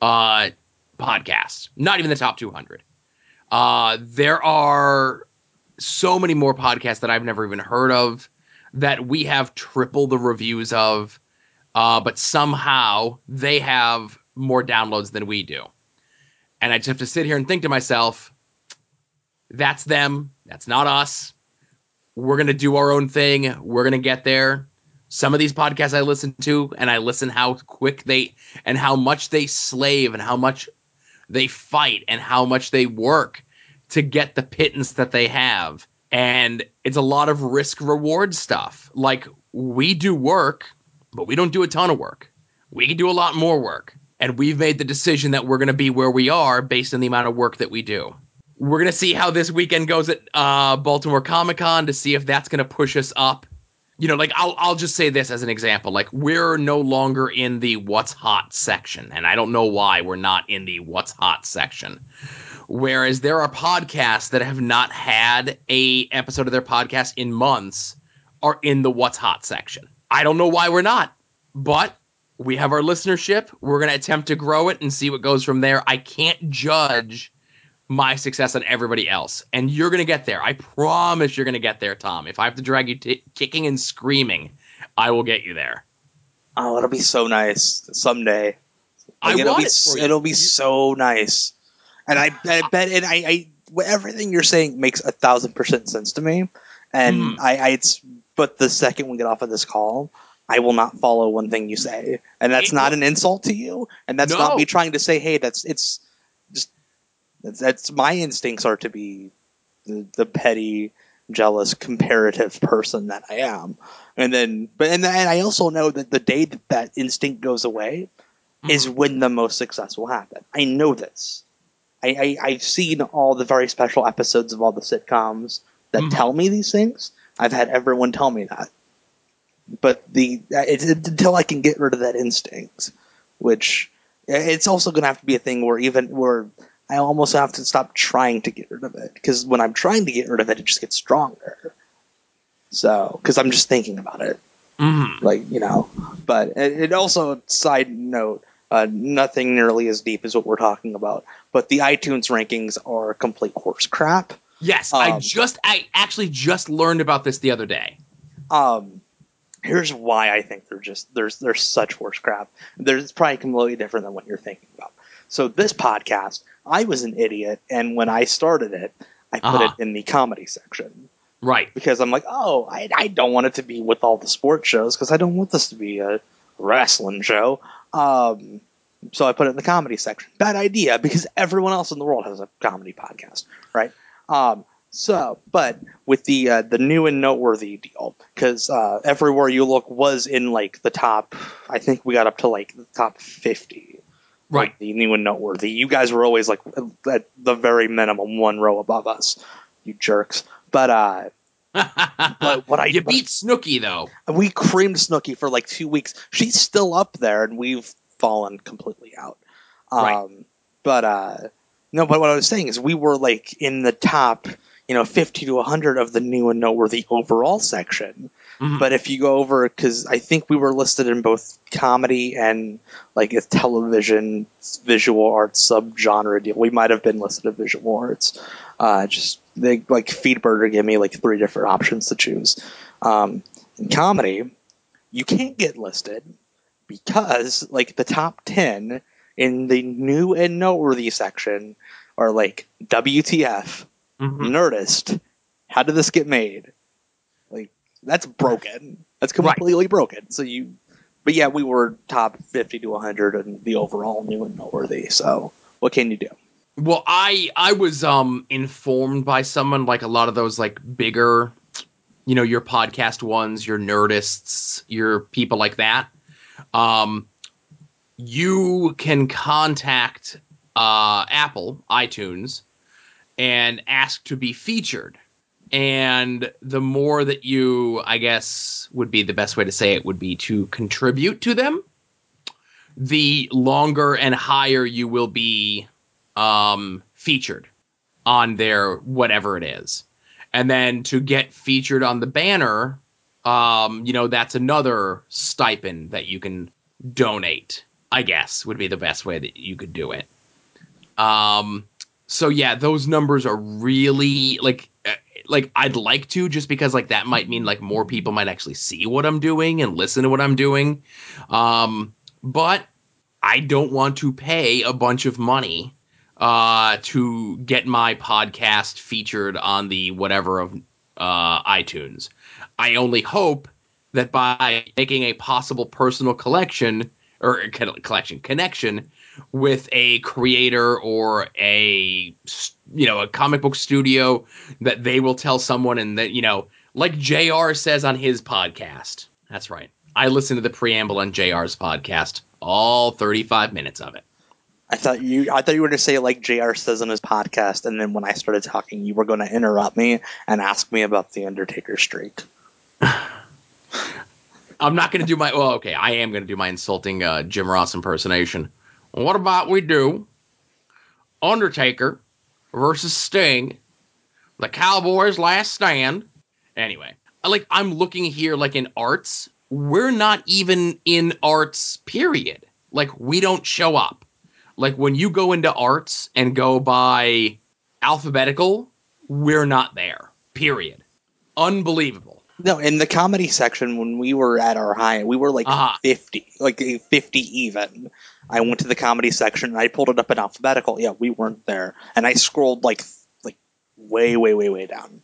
uh podcasts, not even the top 200. Uh, there are so many more podcasts that I've never even heard of that we have triple the reviews of, uh, but somehow they have more downloads than we do. And I just have to sit here and think to myself, that's them, that's not us. We're going to do our own thing, we're going to get there. Some of these podcasts I listen to, and I listen how quick they and how much they slave and how much they fight and how much they work to get the pittance that they have. And it's a lot of risk reward stuff. Like we do work, but we don't do a ton of work. We can do a lot more work. And we've made the decision that we're going to be where we are based on the amount of work that we do. We're going to see how this weekend goes at uh, Baltimore Comic Con to see if that's going to push us up. You know, like I'll I'll just say this as an example. Like we're no longer in the what's hot section, and I don't know why we're not in the what's hot section. Whereas there are podcasts that have not had a episode of their podcast in months are in the what's hot section. I don't know why we're not, but we have our listenership. We're going to attempt to grow it and see what goes from there. I can't judge my success on everybody else. And you're going to get there. I promise you're going to get there, Tom. If I have to drag you t- kicking and screaming, I will get you there. Oh, it'll be so nice someday. I it'll want be it it'll be so nice, and I, I bet and I, I everything you're saying makes a thousand percent sense to me, and Mhm. I, I it's but the second we get off of this call, I will not follow one thing you say, and that's It- not an insult to you, and that's not me trying to say, hey, that's it's just that's, that's my instincts are to be the, the petty, jealous, comparative person that I am, and then but and, and I also know that the day that that instinct goes away is when the most success will happen. I know this. I, I I've seen all the very special episodes of all the sitcoms that Mhm. tell me these things. I've had everyone tell me that, but the it's until I can get rid of that instinct, which it's also going to have to be a thing where even where I almost have to stop trying to get rid of it because when I'm trying to get rid of it, it just gets stronger. So, because I'm just thinking about it Mhm. like you know but it, it also side note uh, nothing nearly as deep as what we're talking about but the itunes rankings are complete horse crap Yes, I Um, just I actually just learned about this the other day. um here's why i think they're just there's there's such horse crap there's probably completely different than what you're thinking about so this podcast i was an idiot and when i started it i put Uh-huh. it in the comedy section Right. because I'm like, oh, I, I don't want it to be with all the sports shows because I don't want this to be a wrestling show. Um, so I put it in the comedy section. Bad idea because everyone else in the world has a comedy podcast, right? Um, so, but with the uh, the new and noteworthy deal, because uh, everywhere you look was in like the top. I think we got up to like the top fifty. Right. Like, the new and noteworthy. You guys were always like at the very minimum one row above us. You jerks. But uh, but what I you beat Snooki though. we creamed Snooki for like two weeks. She's still up there, and we've fallen completely out. Um, Right. But uh, no, but what I was saying is we were like in the top, you know, fifty to hundred of the new and noteworthy overall section. Mhm. But if you go over, because I think we were listed in both comedy and like a television visual arts subgenre deal. We might have been listed in visual arts. Uh, just they like FeedBurner gave me like three different options to choose. Um, in comedy, you can't get listed because like the top 10 in the new and noteworthy section are like WTF, Mhm. Nerdist, how did this get made? Like that's broken. That's Right. completely broken. So you but yeah, we were top 50 to 100 and the overall new and noteworthy. So what can you do? Well, I I was um informed by someone like a lot of those like bigger, you know, your podcast ones, your nerdists, your people like that. Um, you can contact uh, Apple iTunes and ask to be featured. And the more that you, I guess, would be the best way to say it would be to contribute to them, the longer and higher you will be um, featured on their whatever it is. And then to get featured on the banner, um, you know, that's another stipend that you can donate, I guess, would be the best way that you could do it. Um, so yeah, those numbers are really like, uh, like I'd like to just because like that might mean like more people might actually see what I'm doing and listen to what I'm doing. Um, but I don't want to pay a bunch of money uh, to get my podcast featured on the whatever of uh, iTunes. I only hope that by making a possible personal collection or collection connection with a creator or a you know a comic book studio that they will tell someone and that you know like JR says on his podcast. That's right. I listened to the preamble on JR's podcast, all 35 minutes of it. I thought you I thought you were going to say like JR says on his podcast and then when I started talking you were going to interrupt me and ask me about the Undertaker streak. I'm not going to do my. Well, okay, I am going to do my insulting uh, Jim Ross impersonation. What about we do Undertaker versus Sting, the Cowboys' last stand? Anyway, like I'm looking here like in arts. We're not even in arts. Period. Like we don't show up. Like when you go into arts and go by alphabetical, we're not there. Period. Unbelievable. No, in the comedy section when we were at our high, we were like Uh-huh. 50, like 50 even. I went to the comedy section and I pulled it up in alphabetical. Yeah, we weren't there. And I scrolled like like way way way way down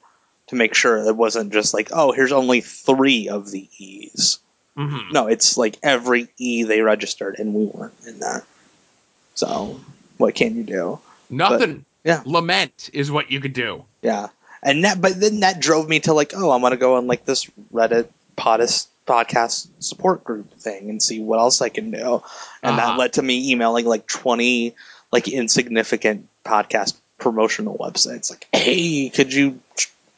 to make sure it wasn't just like, oh, here's only 3 of the E's. Mhm. No, it's like every E they registered and we weren't in that. So, what can you do? Nothing. yeah. Lament is what you could do. Yeah, and that, but then that drove me to like, oh, I'm gonna go on like this Reddit podist podcast support group thing and see what else I can do, and that Uh-huh. led to me emailing like 20 like insignificant podcast promotional websites. Like, hey, could you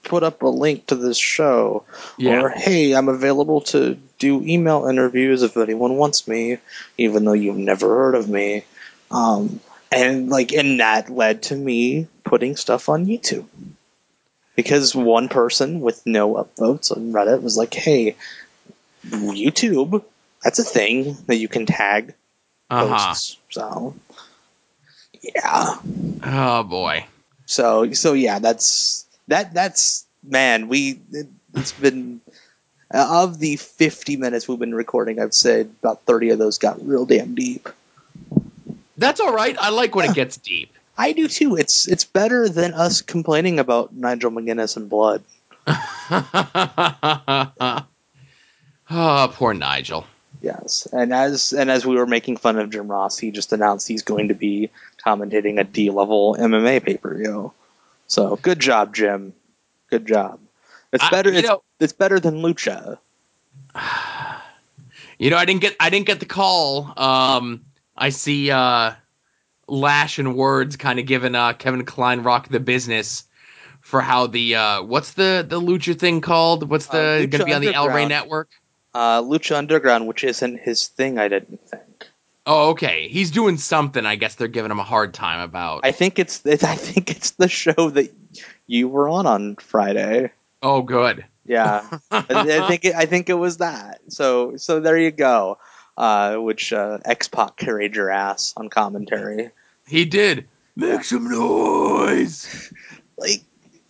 put up a link to this show? Yeah. Or hey, I'm available to do email interviews if anyone wants me, even though you've never heard of me. Um, and like, and that led to me putting stuff on YouTube because one person with no upvotes on Reddit was like, "Hey, YouTube, that's a thing that you can tag Uh-huh. posts." So, yeah. Oh boy. So so yeah, that's that that's man. We it, it's been of the fifty minutes we've been recording. I've said about thirty of those got real damn deep. That's all right. I like when it gets deep. I do too. It's it's better than us complaining about Nigel McGuinness and blood. oh, poor Nigel. Yes, and as and as we were making fun of Jim Ross, he just announced he's going to be commentating a D level MMA pay per view. So good job, Jim. Good job. It's I- better. it's, know- it's better than Lucha. You know, I didn't get I didn't get the call. Um, I see uh, Lash and Words kind of giving uh, Kevin Kleinrock the business for how the uh, what's the the lucha thing called? What's Uh, the going to be on the El Rey network? Uh, Lucha Underground, which isn't his thing, I didn't think. Oh, okay. He's doing something. I guess they're giving him a hard time about. I think it's, it's I think it's the show that you were on on Friday. oh, good. Yeah, I, I think it, I think it was that. So so there you go. Uh, which uh, X Pac carried your ass on commentary. He did. Make some noise. Like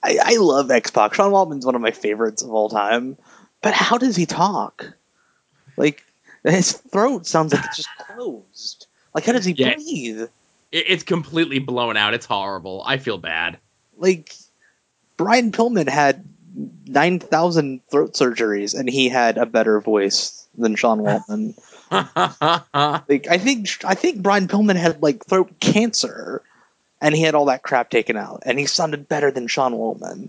I, I love X Pac. Sean Waltman's one of my favorites of all time. But how does he talk? Like his throat sounds like it's just closed. Like how does he Yeah. breathe? It, it's completely blown out. It's horrible. I feel bad. Like Brian Pillman had nine thousand throat surgeries, and he had a better voice than Sean Waltman. like I think I think Brian Pillman had like throat cancer, and he had all that crap taken out, and he sounded better than Sean Waltman,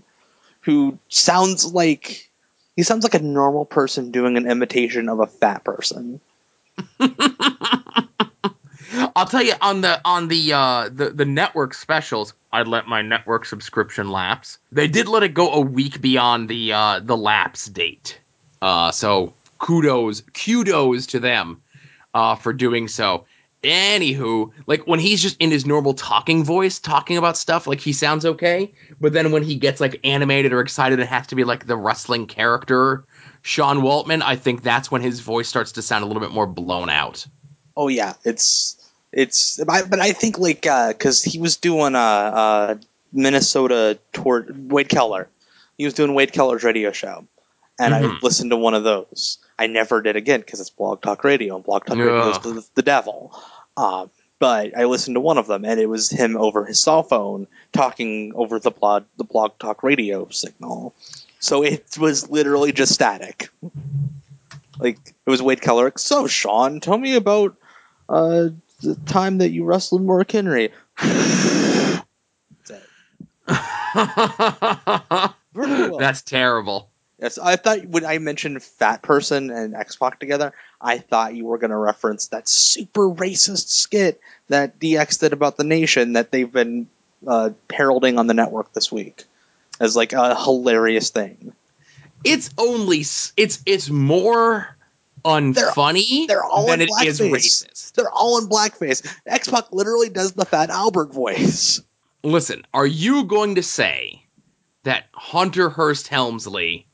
who sounds like he sounds like a normal person doing an imitation of a fat person. I'll tell you on the on the uh the, the network specials, I'd let my network subscription lapse. They did let it go a week beyond the uh the lapse date. Uh so kudos kudos to them uh for doing so. Anywho, like when he's just in his normal talking voice talking about stuff, like he sounds okay. But then when he gets like animated or excited it has to be like the wrestling character Sean Waltman, I think that's when his voice starts to sound a little bit more blown out. Oh yeah, it's it's. But I think like because he was doing a, uh Minnesota tour. Wade Keller, he was doing Wade Keller's radio show, and I Mhm. listened to one of those. I never did again because it's Blog Talk Radio, and Blog Talk Radio is the, the devil. Um, but I listened to one of them, and it was him over his cell phone talking over the blog the Blog Talk Radio signal. So it was literally just static. Like it was Wade Keller. So Sean, tell me about uh, the time that you wrestled Mark Henry. That's. That's terrible. Yes, I thought when I mentioned fat person and X Pac together, I thought you were going to reference that super racist skit that DX did about the nation that they've been uh, heralding on the network this week as like a hilarious thing. It's only it's it's more unfunny they're all than in it is racist. They're all in blackface. X Pac literally does the Fat Albert voice. Listen, are you going to say that Hunter Hearst Helmsley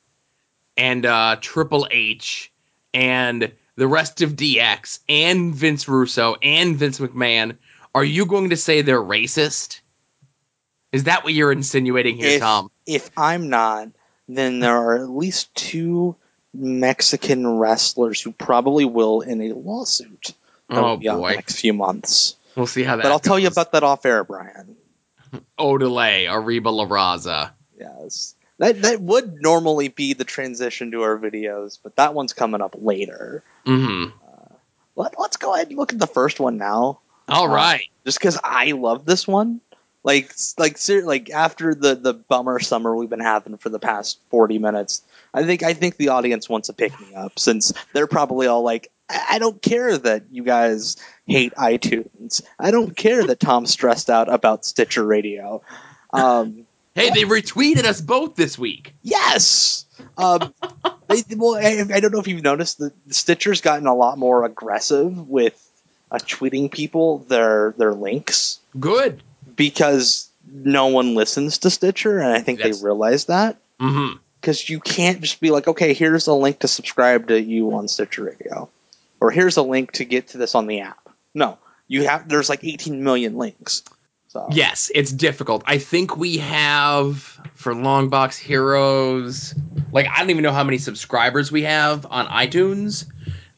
and uh, Triple H and the rest of DX and Vince Russo and Vince McMahon are you going to say they're racist? Is that what you're insinuating here, If- Tom? If I'm not, then there are at least two Mexican wrestlers who probably will in a lawsuit. Oh will be out in boy, the next few months. we'll see how that. But I'll tell you about that off air, Brian. Odele, Ariba La Raza. Yes. That that would normally be the transition to our videos, but that one's coming up later. Mm-hmm. Let, let's go ahead and look at the first one now. All Uh, right. Just because I love this one. Like like ser- like after the the bummer summer we've been having for the past 40 minutes, I think I think the audience wants to pick me up since they're probably all like I I don't care that you guys hate iTunes. I don't care that Tom's stressed out about Stitcher Radio. Um, Hey, they retweeted us both this week. Yes. Um, they, well, I, I don't know if you've noticed that Stitcher's gotten a lot more aggressive with uh, tweeting people their their links Good. because no one listens to Stitcher, and I think they realize that Mm-hmm. because you can't just be like, okay, here's a link to subscribe to you on Stitcher Radio, or here's a link to get to this on the app. No, you have. There's like 18 million links. So Yes, it's difficult. I think we have for Longbox Heroes, like I don't even know how many subscribers we have on iTunes,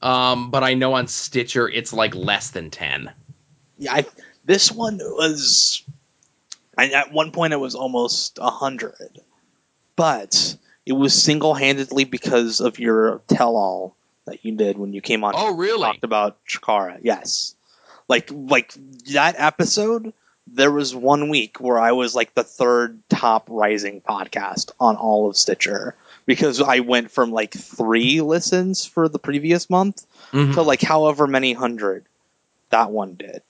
um, but I know on Stitcher it's like less than ten. Yeah, I, this one was. I, at one point, it was almost a hundred, but it was single handedly because of your tell all that you did when you came on. Oh, really? Talked about Chikara. Yes, like like that episode. There was one week where I was like the third top rising podcast on all of Stitcher because I went from like three listens for the previous month Mhm. to like however many hundred that one did.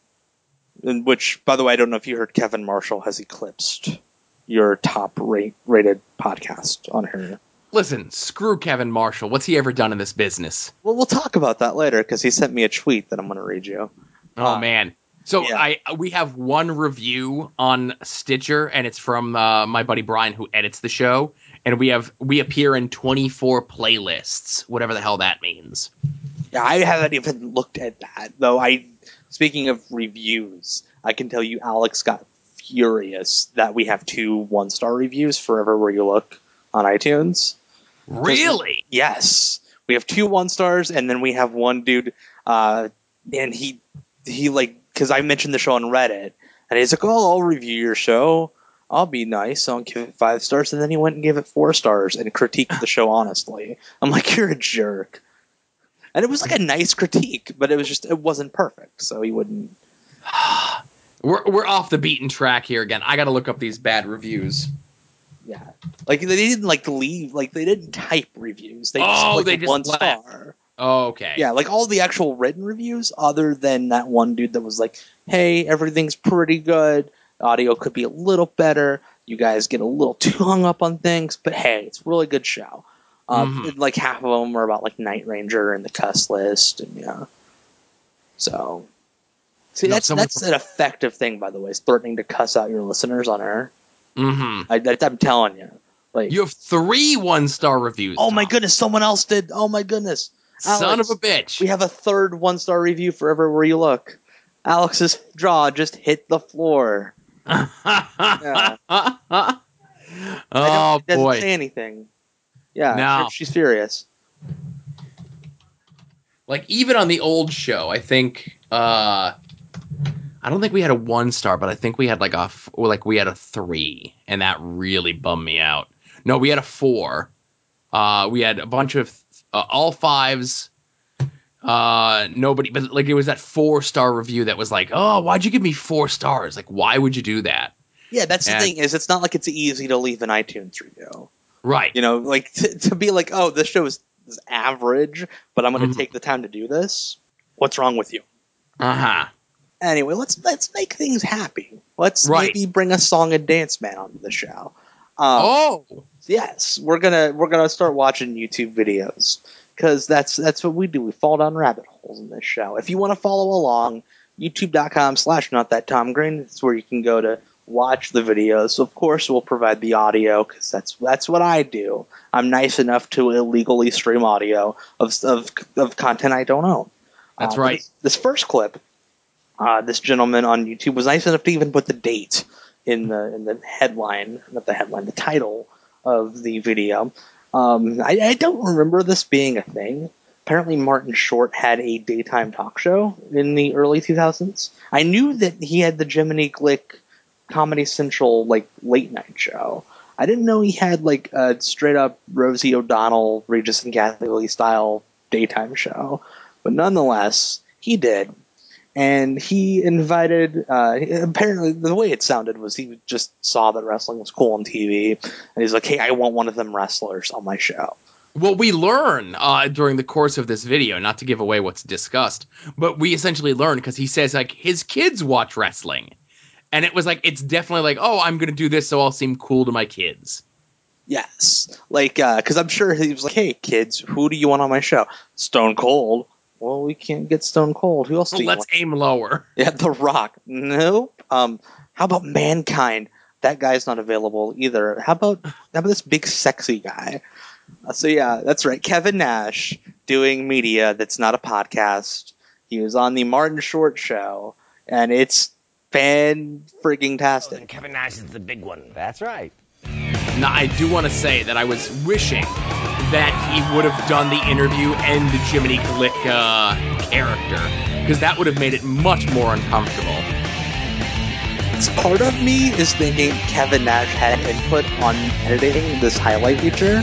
And which, by the way, I don't know if you heard Kevin Marshall has eclipsed your top rate rated podcast on here. Listen, screw Kevin Marshall. What's he ever done in this business? Well, we'll talk about that later because he sent me a tweet that I'm going to read you. Oh Uh, man. So yeah. I we have one review on Stitcher, and it's from uh, my buddy Brian who edits the show, and we have we appear in 24 playlists, whatever the hell that means. Yeah, I haven't even looked at that though. I speaking of reviews, I can tell you Alex got furious that we have two one star reviews for Everywhere You Look on iTunes. Really? Yes, we have two one stars, and then we have one dude, uh, and he he like because I mentioned the show on Reddit, and he's like, "Oh, I'll review your show. I'll be nice. I'll give it five stars." And then he went and gave it four stars and critiqued the show honestly. I'm like, "You're a jerk." And it was like a nice critique, but it was just it wasn't perfect, so he wouldn't. We're we're off the beaten track here again. I got to look up these bad reviews. Yeah, like they didn't like leave, like they didn't type reviews. They just Oh, like they just one left. star. Okay. Yeah, like all the actual written reviews, other than that one dude that was like, "Hey, everything's pretty good. Audio could be a little better. You guys get a little too hung up on things, but hey, it's a really good show." Um, Mhm. like half of them were about like Night Ranger and the cuss list, and yeah. So, see, No, that's that's an effective thing, by the way, is threatening to cuss out your listeners on air. Mm-hmm. I, I'm telling you, like, You have three one star reviews. oh my goodness, someone else did. Oh my goodness. Son Alex, of a bitch. We have a third one star review for everywhere you look. Alex's jaw just hit the floor. Yeah. Oh doesn't boy. say anything. Yeah, No. she's furious. like even on the old show i think uh i don't think we had a one star but i think we had like a f- like we had a three and that really bummed me out no we had a four uh we had a bunch of uh, all fives uh nobody but like it was that four star review that was like oh why'd you give me four stars like why would you do that Yeah, that's the thing is, it's not like it's easy to leave an iTunes review. right You know, like to, to be like, oh, this show is, is average, but I'm going to Mhm. take the time to do this. What's wrong with you? uh-huh Anyway, let's let's make things happy. Let's Right. maybe bring a song and dance man onto the show. Um, oh yes we're gonna we're gonna start watching youtube videos because that's that's what we do. We fall down rabbit holes in this show. If you want to follow along youtube.com slash not that tom green it's where you can go to watch the videos. Of course we'll provide the audio because that's that's what i do. I'm nice enough to illegally stream audio of of, of content i don't own. That's Uh, right. this, this first clip uh, this gentleman on youtube was nice enough to even put the date in the in the headline, not the headline, the title of the video. Um, I, I don't remember this being a thing. Apparently, Martin Short had a daytime talk show in the early 2000s. I knew that he had the Jiminy Glick Comedy Central like late night show. I didn't know he had like a straight up Rosie O'Donnell, Regis and Kathie Lee style daytime show, but nonetheless, he did and he invited uh, apparently the way it sounded was he just saw that wrestling was cool on tv and he's like hey i want one of them wrestlers on my show. Well, we learn uh, during the course of this video, not to give away what's discussed, but we essentially learn because he says like his kids watch wrestling, and it was like it's definitely like oh I'm gonna do this so I'll seem cool to my kids. yes. Like because i'm sure he was like hey kids who do you want on my show? Stone cold well we can't get stone cold who else do Well, you let's want? aim lower. yeah the rock nope um how about mankind that guy's not available either how about how about this big sexy guy Uh, so yeah, that's right. Kevin Nash doing media that's not a podcast. He was on the Martin Short show, and it's fan frigging Oh, tastic. then Kevin Nash is the big one. That's right. Now I do want to say that I was wishing that he would have done the interview and the Jiminy Glick uh, character because that would have made it much more uncomfortable. It's part of me is thinking Kevin Nash had input on editing this highlight feature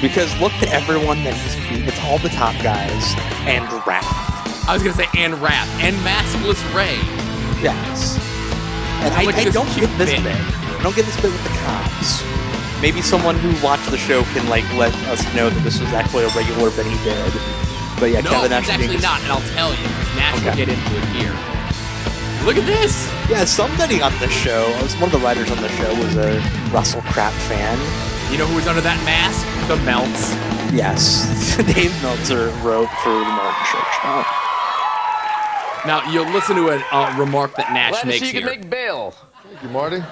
because look at everyone that he's beat. It's all the top guys and rap. I was gonna say and rap and maskless Ray. Yes. And I, Like I don't get this bit. bit. I don't get this bit with the cops. Maybe someone who watched the show can like let us know that this was actually a regular bit he did. But yeah, No, Kevin Nash it's actually not, and I'll tell you. Nash will Okay. get into it here. Look at this. Yeah, somebody on the show, one of the writers on the show was a Russell Crap fan. You know who was under that mask? The Melts. Yes, Dave Meltzer wrote for the Martin Short Show. Now you'll listen to a uh, remark that Nash Glad to makes see you here. can make bail. Thank you, Marty.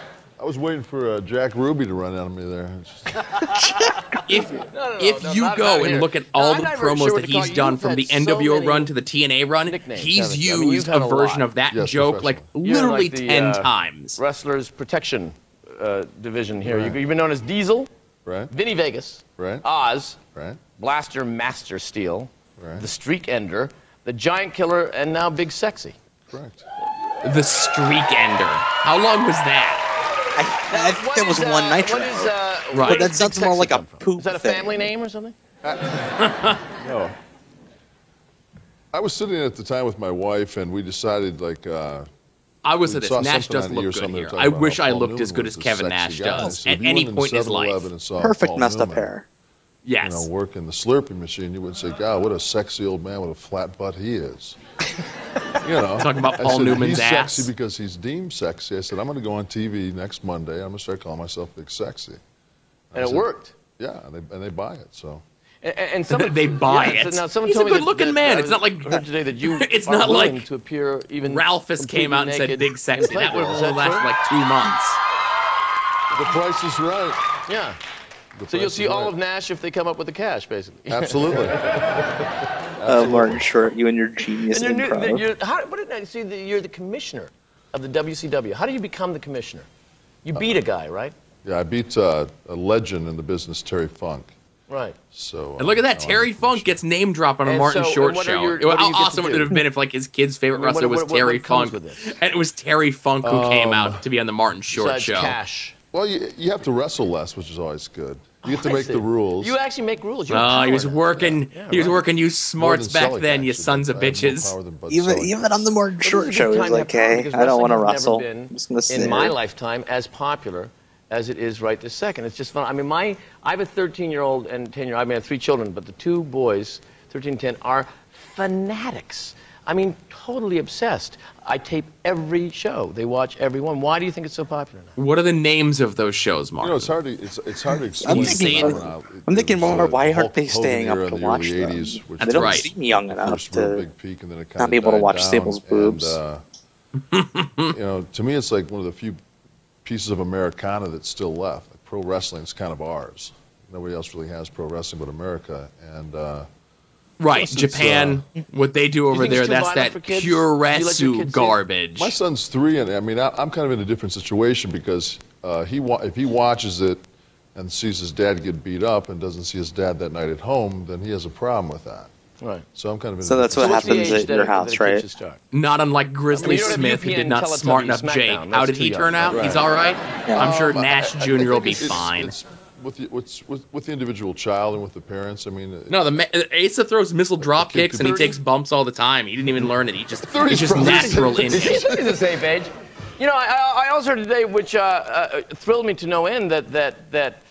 I was waiting for uh, Jack Ruby to run out of me there. It's just- if no, if no, you go and here. look at all I'm the promos sure that to call he's done You've from the had so NWO run to the TNA run, nicknames, he's haven't? I mean, used a a version lot. of that Yes, joke like literally like the, ten uh, times. Wrestlers protection uh, division here. Right. You, you've been known as Diesel, right, Vinny Vegas, right, Oz, right, Blaster Master Steel, right. the Streak Ender, the Giant Killer, and now Big Sexy. Correct. The Streak Ender. How long was that? I, I think What that was is, one uh, Nitro. What is, uh, Right. But that sounds more like a come from? poop Is that a thing. family name or something? No. I was sitting at the time with my wife, and we decided, like, uh, I was at this. Nash doesn't on or look good here. I wish I Paul looked as good as Kevin Nash guy. does So at any point in his life. Perfect Paul messed up hair. Yes. You know, working the Slurpee machine, you would say, "God, what a sexy old man with a flat butt he is." you know, Talking about I Paul said, Newman's he's ass. sexy because he's deemed sexy. I said, "I'm going to go on TV next Monday. I'm going to start calling myself Big Sexy." And it said- worked. Yeah, and they, and they buy it. So And, and someone, They buy yeah, it. So now someone He's a told me that- good-looking that- man. that It's not like- heard today that you It's are not willing like to appear even. Ralphus came completely out and said naked Big in Sexy. That would Playboy. Is have lasted true? like two months. the price is right. Yeah. The So you'll see is all right. of Nash if they come up with the cash, basically. Absolutely. Uh, Martin Short, you and your genius And you're, new- improv. you're, how, what did I see? That you're the commissioner of the WCW. How do you become the commissioner? You beat a guy, right? Yeah, I beat uh, a legend in the business, Terry Funk. Right. So And look at that. Terry Funk gets name dropped on a And Martin so- Short and what are show. your- what How you get to awesome would it have been if like his kid's favorite I mean, wrestler what- was what- what Terry Funk, with this? and it was Terry Funk who came Um, out to be on the Martin Short Besides show. cash. Well, you, you have to wrestle less, which is always good. You get to make the rules. You actually make rules. You're Oh, he was working. Yeah, he was right. working you smarts back Selleck, then, you sons of I have more bitches. power than Bud even Selleck even on the Martin But Short this is a show, good he's time like, "Hey, I don't want to wrestling has wrestle. Never I'm just in my here." lifetime as popular as it is right this second. It's just fun. I mean, my I have a 13 year old and 10 year. old I mean, I have three children, but the two boys, 13 and 10, are fanatics. I mean, totally obsessed. I tape every show. They watch every one. Why do you think it's so popular now? What are the names of those shows, Mark? You know, it's hard to it's, it's hard to explain. I'm thinking people more- now. I'm thinking was, more, uh, why aren't they Hogan staying up to the watch them? 80s, which They don't right. seem young enough first to. big peak, and then it not be able to watch down, Sable's and, uh, you know, to me, it's like one of the few pieces of Americana that's still left. Like pro wrestling is kind of ours. Nobody else really has pro wrestling but America, and uh, right, Plus it's, Japan. what they do over there, that's that for kids? Do you let your puresu kids see it? garbage. My son's three, and I mean, I, I'm kind of in a different situation because uh, he wa- if he watches it and sees his dad get beat up and doesn't see his dad that night at home, then he has a problem with that. Right. So I'm kind of in So a that's what what's happens age at your house, right? kids should start? Not unlike Grizzly you don't Smith, who did not Teletubbies smarten up Jake. How did he turn out? Right. He's all right. Yeah. I'm sure Um, Nash I- I Jr. will think be it's- fine. It's with the, with, with, with the individual child and with the parents. I mean, No, the Asa throws missile drop kicks and he takes bumps all the time. He didn't even learn it. He just Thirties it's just brothers. natural in him. He's the same age. You know, I, I also heard today, which uh, uh, thrilled me to no end, that that that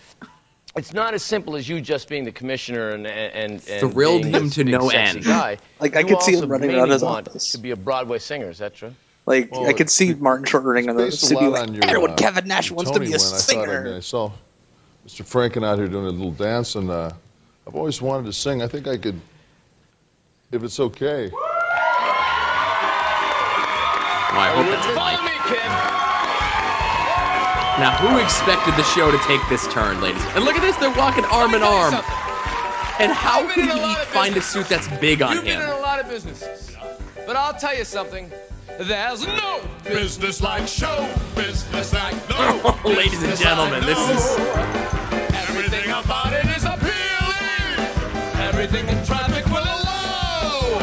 it's not as simple as you just being the commissioner and and, and Thrilled being him to big, no sexy end. Guy. Like, I You could see him running maybe around his want office. to be a Broadway singer. Is that true? Like Well, I could see Martin Short running on the based a studio. lot Like, on your. Everyone, uh, Kevin Nash your wants to be a win. I thought, I, mean, singer. I saw Mr. Franken out here doing a little dance, and uh, I've always wanted to sing. I think I could, if it's okay. Well, I hope that's Follow Mike. me, kid. Now, who expected the show to take this turn, ladies? And look at this, they're walking arm in arm. And how I've could been in a he find a suit that's big on You've been in a lot of businesses. But I'll tell you something. There's no business like show business like no. Ladies and gentlemen, this is Everything about it is appealing. Everything in traffic will allow.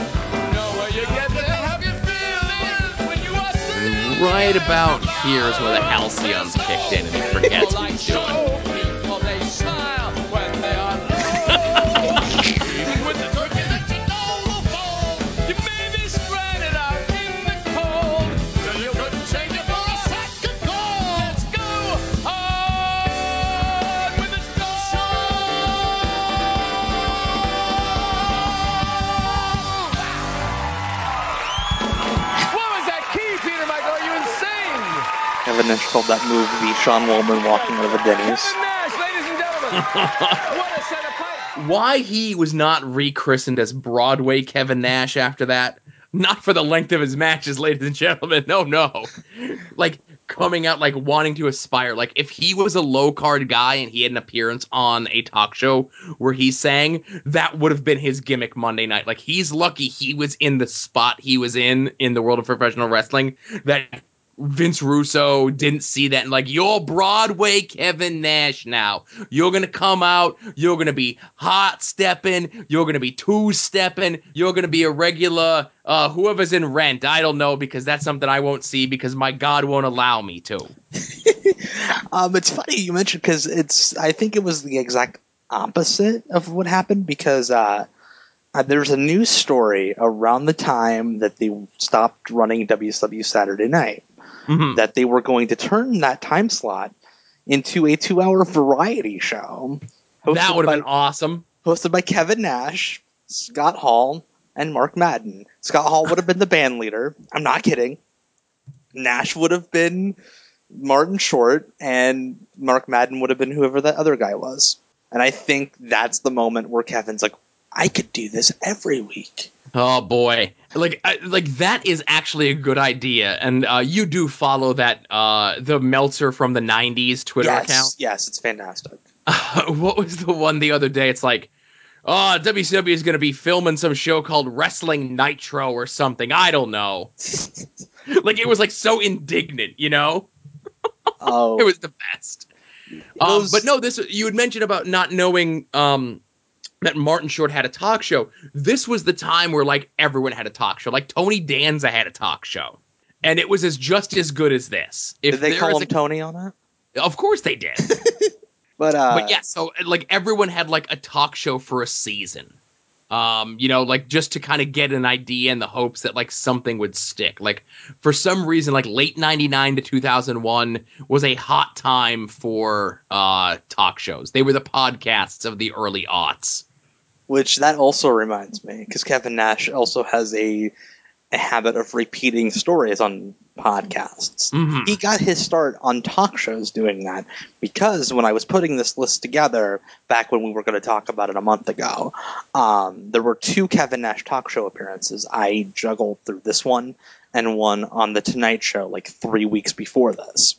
Know where you get there, have your feelings when you are sitting right about here is where the Halcion's kicked in and he forgets what he's doing. Kevin Nash called that move the Sean Woolman walking out of a Denny's. Nash, ladies and gentlemen. what a set of pipes. Why he was not rechristened as Broadway Kevin Nash after that? Not for the length of his matches, ladies and gentlemen. No, no. Like coming out like wanting to aspire. Like if he was a low card guy and he had an appearance on a talk show where he sang, that would have been his gimmick Monday night. Like he's lucky he was in the spot he was in in the world of professional wrestling that Vince Russo didn't see that and like you're Broadway Kevin Nash now. You're gonna come out, you're gonna be hot stepping, you're gonna be two stepping, you're gonna be a regular uh whoever's in rent. I don't know because that's something I won't see because my God won't allow me to. Um, it's funny you mentioned because it's. I think it was the exact opposite of what happened because uh, uh, there's a news story around the time that they stopped running WCW Saturday Night Mhm. that they were going to turn that time slot into a two-hour variety show. That would have been awesome. hosted by Kevin Nash, Scott Hall, and Mark Madden. Scott Hall would have been the band leader. I'm not kidding. Nash would have been Martin Short, and Mark Madden would have been whoever that other guy was. And I think that's the moment where Kevin's like, I could do this every week. Oh boy, like I, like that is actually a good idea, and uh, you do follow that uh, the Meltzer from the '90s Twitter yes, account. yes, it's fantastic. what was the one the other day? It's like, oh, WCW is going to be filming some show called Wrestling Nitro or something. I don't know. like it was like so indignant, you know. Oh, It was the best. Um, Those- but no, this you had mentioned about not knowing um, that Martin Short had a talk show. This was the time where like everyone had a talk show. Like Tony Danza had a talk show, and it was as just as good as this. If did they call him Tony on a- of course they did. But uh, but yeah, so like everyone had like a talk show for a season. Um, you know, like just to kind of get an idea in the hopes that like something would stick. Like for some reason, like late '99 to 2001 was a hot time for uh talk shows. They were the podcasts of the early aughts. which that also reminds me because Kevin Nash also has a a habit of repeating stories on podcasts. Mhm. He got his start on talk shows doing that because when I was putting this list together back when we were going to talk about it a month ago, um, there were two Kevin Nash talk show appearances. I juggled through this one and one on the Tonight Show like three weeks before this.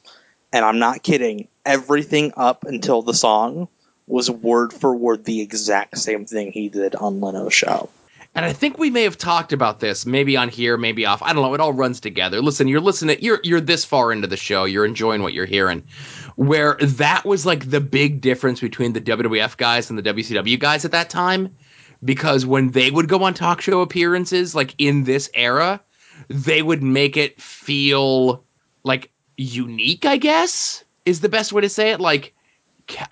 And I'm not kidding. Everything up until the song was word for word the exact same thing he did on Leno's show. And I think we may have talked about this, maybe on here, maybe off. I don't know. It all runs together. Listen, you're listening. You're you're this far into the show. You're enjoying what you're hearing. Where that was like the big difference between the WWF guys and the WCW guys at that time, because when they would go on talk show appearances, like in this era, they would make it feel like unique. I guess is the best way to say it. Like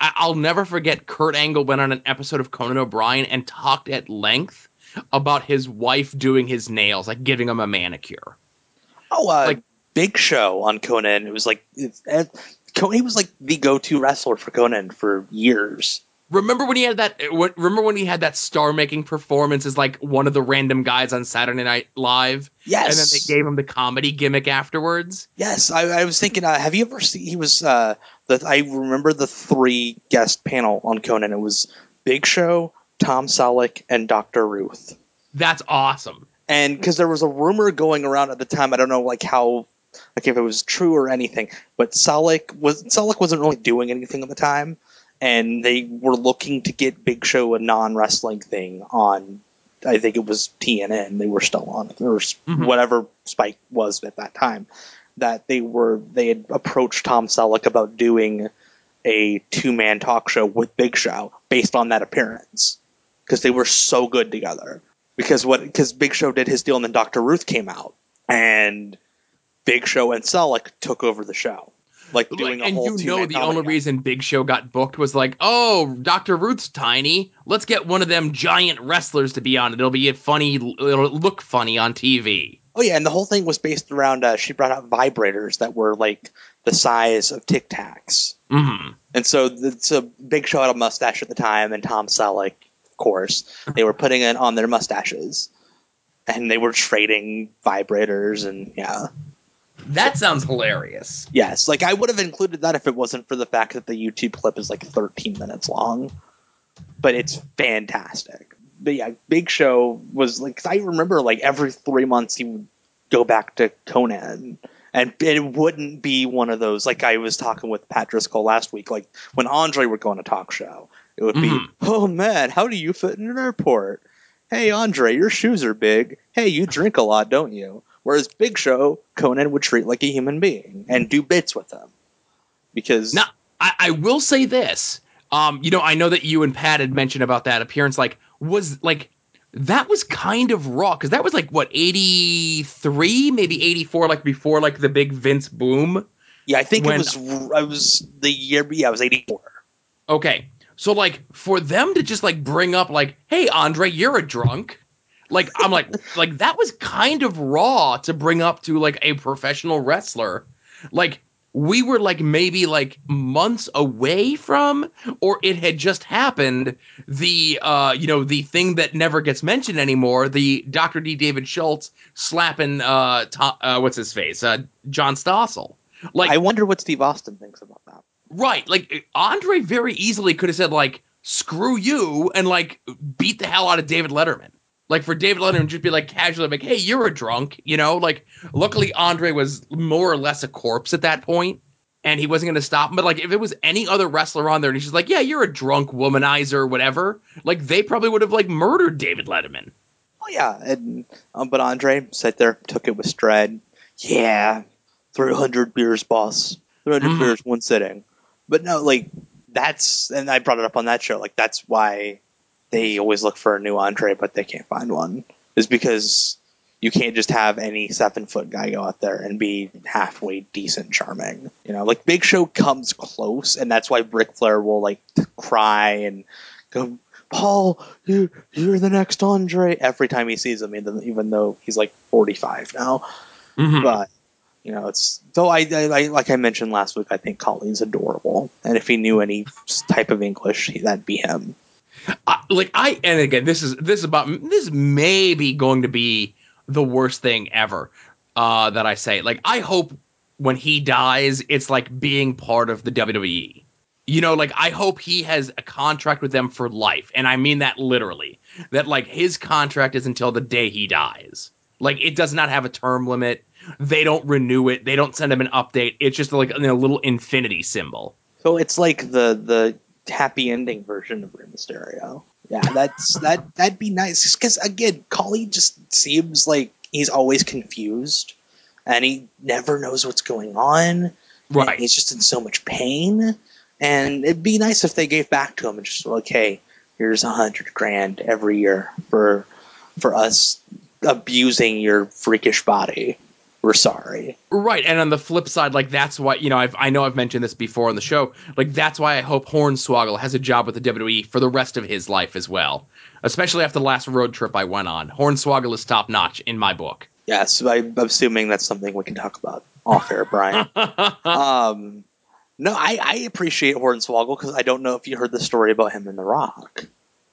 I'll never forget Kurt Angle went on an episode of Conan O'Brien and talked at length about his wife doing his nails, like giving him a manicure. Oh, uh, Like- Big Show on Conan. It was like uh, Conan he was like the go-to wrestler for Conan for years. Remember when he had that? Remember when he had that star-making performance as like one of the random guys on Saturday Night Live, Yes, and then they gave him the comedy gimmick afterwards. Yes, I, I was thinking. Uh, have you ever seen? He was. Uh, the I remember the three guest panel on Conan. It was Big Show, Tom Selleck, and Doctor Ruth. That's awesome. And because there was a rumor going around at the time, I don't know like how, like if it was true or anything. But Selleck was Selleck wasn't really doing anything at the time, and they were looking to get Big Show a non wrestling thing on. I think it was TNN. They were still on it, or s Mhm. whatever Spike was at that time. That they were they had approached Tom Selleck about doing a two man talk show with Big Show based on that appearance because they were so good together. Because what because Big Show did his deal and then Doctor Ruth came out and Big Show and Selleck took over the show, like doing a and whole. you know the only reason Big Show got booked was like, oh, Dr. Ruth's tiny. Let's get one of them giant wrestlers to be on it. It'll be a funny. It'll look funny on TV. Oh yeah, and the whole thing was based around. Uh, she brought out vibrators that were like the size of Tic Tacs, hmm and so the, so Big Show had a mustache at the time, and Tom Selleck, course, they were putting it on their mustaches, and they were trading vibrators, and yeah, That sounds hilarious. yes, like I would have included that if it wasn't for the fact that the YouTube clip is like 13 minutes long, but it's fantastic. But yeah, Big Show was like 'cause I remember like every three months he would go back to Conan. And it wouldn't be one of those like I was talking with Pat Driscoll last week. Like when Andre would go on a talk show, it would be, Mhm. "Oh man, how do you fit in an airport? Hey Andre, your shoes are big. Hey, you drink a lot, don't you?" Whereas Big Show, Conan would treat like a human being and do bits with him because Now, I, I will say this. Um, you know, I know that you and Pat had mentioned about that appearance. Like, was like that was kind of raw because that was like what eighty three, maybe eighty four, like before like the big Vince boom. yeah, I think when- it was I was the year yeah, I was eighty four. Okay, so like for them to just like bring up like, hey Andre, you're a drunk. Like I'm like like that was kind of raw to bring up to like a professional wrestler. Like we were like maybe like months away from or it had just happened the uh you know the thing that never gets mentioned anymore the Dr. D David Schultz slapping uh, to, uh what's his face uh John Stossel like I wonder what Steve Austin thinks about that. Right. Like Andre very easily could have said like screw you and like beat the hell out of David Letterman. Like for David Letterman just be like casually like, hey, you're a drunk, you know? Like luckily Andre was more or less a corpse at that point and he wasn't gonna stop him. But like if it was any other wrestler on there and he's just like, Yeah, you're a drunk womanizer, whatever, like they probably would have like murdered David Letterman. Oh yeah, and um, but Andre sat there, took it with stride. Yeah, three hundred beers, boss. Three hundred Mhm. beers, one sitting. But no, like that's and I brought it up on that show. Like that's why they always look for a new Andre, but they can't find one. Is because you can't just have any seven foot guy go out there and be halfway decent charming. You know, like Big Show comes close, and that's why Ric Flair will like cry and go, Paul, you you're the next Andre every time he sees him, even even though he's like 45 now. Mhm. But you know, it's though I, I, like I mentioned last week. I think Khali's adorable, and if he knew any type of English, that'd be him. Like I and again this is this is about this may be going to be the worst thing ever uh that I say. Like I hope when he dies it's like being part of the WWE you know like I hope he has a contract with them for life. And I mean that literally. That like his contract is until the day he dies. Like it does not have a term limit they don't renew it they don't send him an update it's just like a little infinity symbol So it's like the the happy ending version of Rey Mysterio. Yeah, that's that that'd be nice because again, Khali just seems like he's always confused, and he never knows what's going on. right he's just in so much pain, and it'd be nice if they gave back to him and just like, hey, here's a hundred grand every year for for us abusing your freakish body. We're sorry. Right, and on the flip side, like that's why you know I've I know I've mentioned this before on the show. Like that's why I hope Hornswoggle has a job with the WWE for the rest of his life as well. Especially after the last road trip I went on, Hornswoggle is top notch in my book. Yes, I'm assuming that's something we can talk about off air, Brian. um, no, I, I appreciate Hornswoggle because I don't know if you heard the story about him in The Rock.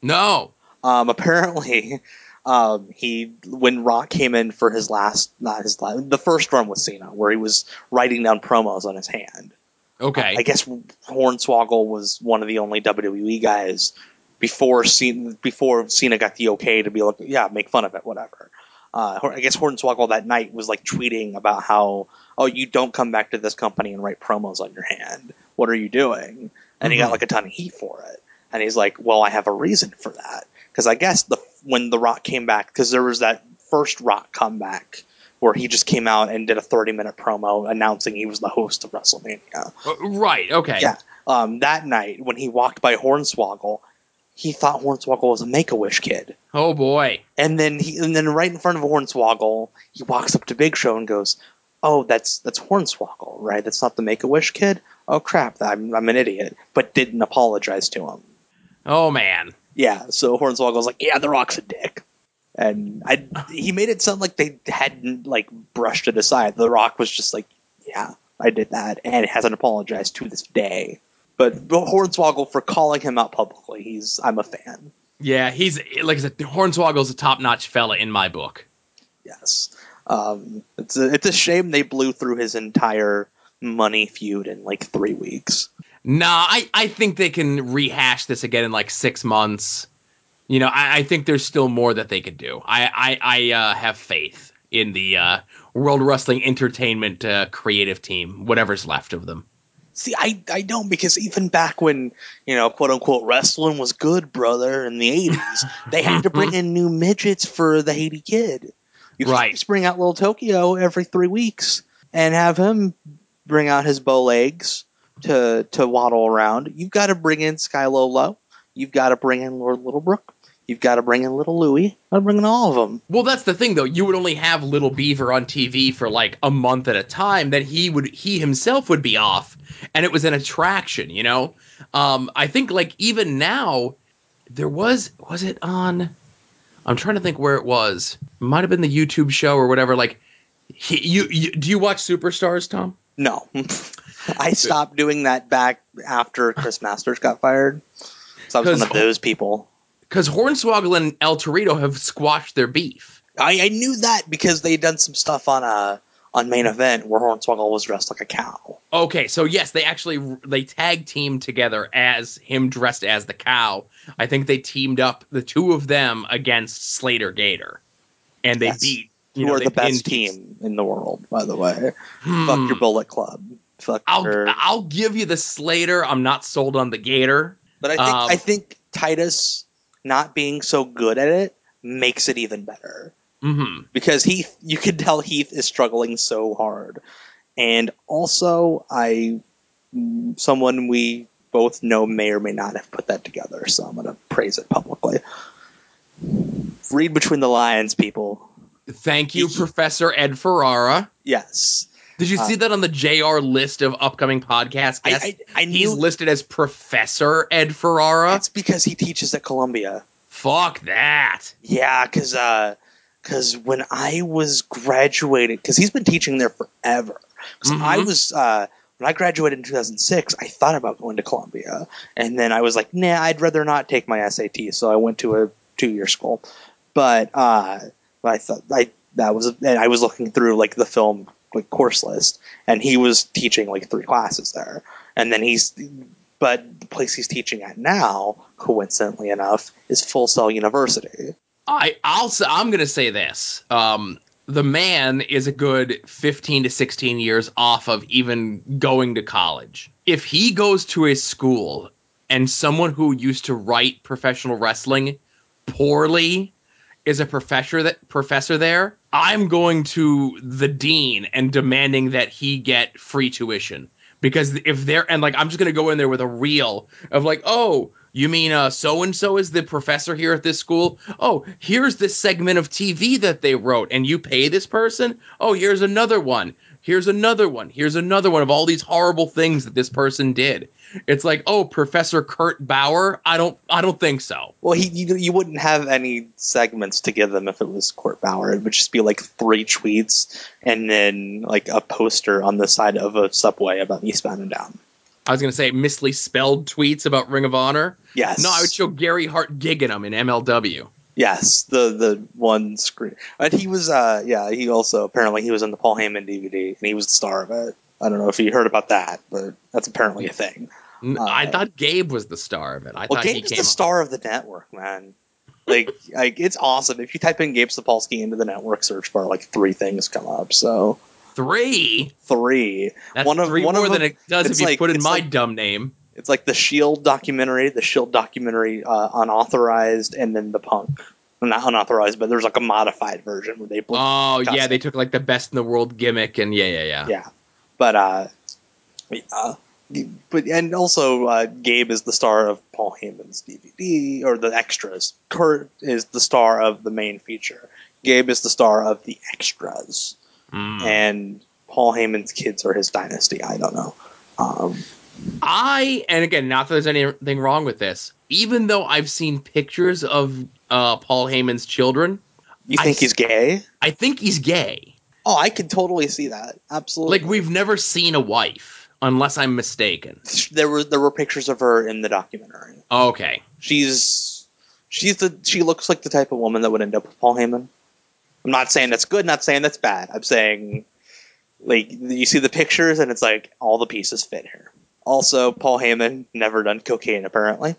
no, Um, apparently, um, he when Rock came in for his last, not his last, the first run with Cena, where he was writing down promos on his hand. okay, I guess Hornswoggle was one of the only WWE guys before Cena, before Cena got the okay to be like, yeah, make fun of it, whatever. Uh, I guess Hornswoggle that night was like tweeting about how, oh, you don't come back to this company and write promos on your hand. What are you doing? And he got Mhm. like a ton of heat for it. And he's like, well, I have a reason for that because I guess the when the Rock came back, because there was that first Rock comeback where he just came out and did a 30 minute promo announcing he was the host of WrestleMania Uh, right, okay, yeah. Um, that night when he walked by Hornswoggle, he thought Hornswoggle was a Make a Wish kid, Oh boy, and then he and then right in front of Hornswoggle, he walks up to Big Show and goes, oh, that's that's Hornswoggle, right? That's not the Make a Wish kid. Oh crap, I'm I'm an idiot, but didn't apologize to him. Oh man. Yeah, so Hornswoggle's like, yeah, The Rock's a dick. And I, he made it sound like they hadn't like brushed it aside. The Rock was just like, yeah, I did that, and hasn't apologized to this day. But, but Hornswoggle for calling him out publicly, he's I'm a fan. Yeah, he's like I said, Hornswoggle's a top-notch fella in my book. Yes, um, it's a, it's a shame they blew through his entire money feud in like three weeks. Nah, I, I think they can rehash this again in like six months. You know, I, I think there's still more that they could do. I I, I uh, have faith in the uh, World Wrestling Entertainment uh, creative team, whatever's left of them. See, I, I don't because even back when, you know, quote unquote wrestling was good, brother, in the 80s, they had to bring in new midgets for the Haiti kid. You can't Right. just bring out little Tokyo every three weeks and have him bring out his bow legs to, to waddle around. You've got to bring in Sky Lolo. You've got to bring in Lord Littlebrook. You've got to bring in Little Louie. I'm bringing all of them. Well, that's the thing, though. You would only have Little Beaver on TV for like a month at a time. Then he would he himself would be off, and it was an attraction. You know, um, I think like even now, there was was it on? I'm trying to think where it was. Might have been the YouTube show or whatever. Like, he, you, you do you watch Superstars, Tom? No. I stopped doing that back after Chris Masters got fired. So I was one of those people. Because Hornswoggle and El Torito have squashed their beef. I, I knew that because they had done some stuff on a on main event where Hornswoggle was dressed like a cow. Okay, so yes, they actually they tag teamed together as him dressed as the cow. I think they teamed up the two of them against Slater Gator, and they Yes. beat. You You know, are the best team in the world, by the way. Hmm. Fuck your Bullet Club. Fuck I'll your. I'll give you the Slater. I'm not sold on the Gator. But I think um, I think Titus not being so good at it makes it even better. hmm because Heath, you can tell Heath is struggling so hard, and also I, someone we both know may or may not have put that together, so I'm gonna praise it publicly. Read between the lines, people. Thank you, Professor Ed Ferrara. Yes, Did you Uh, see that on the JR list of upcoming podcast I, guests? I, I He's knew listed as Professor Ed Ferrara. that's because he teaches at Columbia. Fuck that. Yeah, because because when I was graduating, because he's been teaching there forever. Because I Mhm. was uh, when I graduated in 2006, I thought about going to Columbia, and then I was like, nah, I'd rather not take my SAT, so I went to a two-year school. But uh, I thought I that was and I was looking through like the film like course list, and he was teaching like three classes there, and then he's. But the place he's teaching at now, coincidentally enough, is Full Sail University. I I'll I'm gonna say this. Um, the man is a good 15 to 16 years off of even going to college. If he goes to a school and someone who used to write professional wrestling poorly is a professor that professor there, I'm going to the dean and demanding that he get free tuition because if they're and like I'm just gonna go in there with a reel of like, oh, you mean uh so and so is the professor here at this school? Oh, here's this segment of TV that they wrote, and you pay this person? Oh, here's another one. Here's another one. Here's another one of all these horrible things that this person did. It's like, oh, Professor Kurt Bauer? I don't I don't think so. Well, he you, you wouldn't have any segments to give them if it was Kurt Bauer. It would just be like three tweets and then like a poster on the side of a subway about Eastbound and Down. I was gonna say misly spelled tweets about Ring of Honor. Yes. No, I would show Gary Hart gigging them in MLW. Yes, the the one screen. And he was uh yeah, he also apparently he was in the Paul Heyman DVD and he was the star of it. I don't know if you heard about that, but that's apparently a thing. Uh, I thought Gabe was the star of it. I Well, thought Gabe's the star of the network, man. Like, like it's awesome. If you type in Gabe Sapolsky into the network search bar, like three things come up. So Three. three. That's One of- three one of more than them- it does if you like- put in my like- dumb name. It's like the Shield documentary, the Shield documentary uh, unauthorized, and then the Punk. Well, Not unauthorized, but there's like a modified version where they. Oh yeah, they took like the best in the world gimmick, and yeah, yeah, yeah. Yeah, but uh, uh, but and also uh, Gabe is the star of Paul Heyman's DVD or the extras. Kurt is the star of the main feature. Gabe is the star of the extras, Mm. and Paul Heyman's kids are his dynasty. I don't know. Um, I and again, not that there's anything wrong with this. Even though I've seen pictures of uh, Paul Heyman's children, you I think s- he's gay? I think he's gay. Oh, I could totally see that. Absolutely. Like we've never seen a wife, unless I'm mistaken. there were there were pictures of her in the documentary. Okay. She's she's the she looks like the type of woman that would end up with Paul Heyman. I'm not saying that's good, not saying that's bad. I'm saying like you see the pictures and it's like all the pieces fit here. Also, Paul Heyman never done cocaine apparently.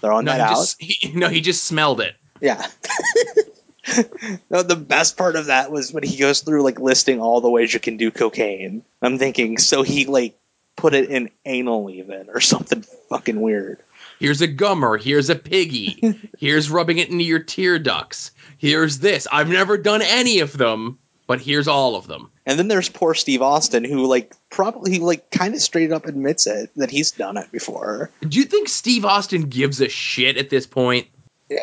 Throwing No, that out. just he, no, he just smelled it. Yeah. no, the best part of that was when he goes through like listing all the ways you can do cocaine. I'm thinking, so he like put it in anal even or something fucking weird. Here's a gummer. Here's a piggy. here's rubbing it into your tear ducts. Here's this. I've never done any of them, but here's all of them. And then there's poor Steve Austin who like probably he like kind of straight up admits it that he's done it before. Do you think Steve Austin gives a shit at this point?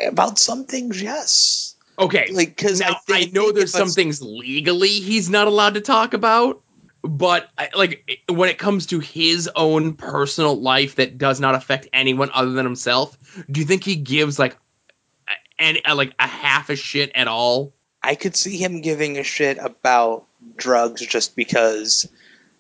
About some things, yes. Okay, Like because I, I, know there's some things legally he's not allowed to talk about, but I, like when it comes to his own personal life that does not affect anyone other than himself, do you think he gives like a- any uh, like a half a shit at all? I could see him giving a shit about drugs just because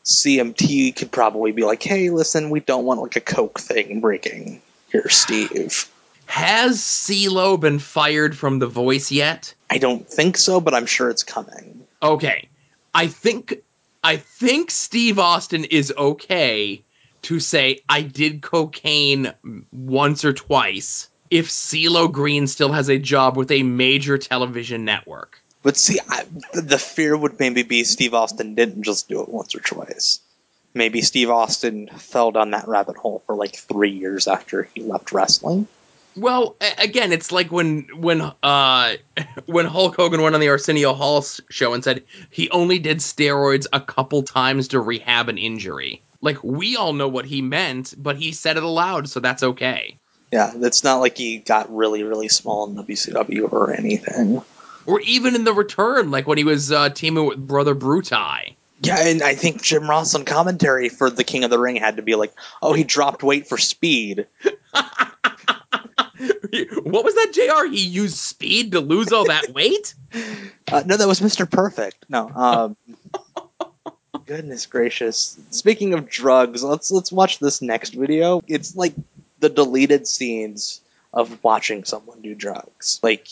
CMT could probably be like, "Hey, listen, we don't want like a coke thing breaking here, Steve." Has CeeLo been fired from The Voice yet? I don't think so, but I'm sure it's coming. Okay, I think I think Steve Austin is okay to say I did cocaine once or twice if CeeLo Green still has a job with a major television network. But see, I, the, the fear would maybe be Steve Austin didn't just do it once or twice. Maybe Steve Austin fell down that rabbit hole for like three years after he left wrestling. Well, again, it's like when when uh when Hulk Hogan went on the Arsenio Hall show and said he only did steroids a couple times to rehab an injury. Like we all know what he meant, but he said it aloud, so that's okay. Yeah, it's not like he got really, really small in WCW or anything. Or even in the return, like when he was uh, teaming with Brother Bruti. Yeah, and I think Jim Ross on commentary for the King of the Ring had to be like, "Oh, he dropped weight for speed." what was that, Jr? He used speed to lose all that weight. Uh, no, that was Mr. Perfect. No. Um, goodness gracious. Speaking of drugs, let's let's watch this next video. It's like the deleted scenes of watching someone do drugs. Like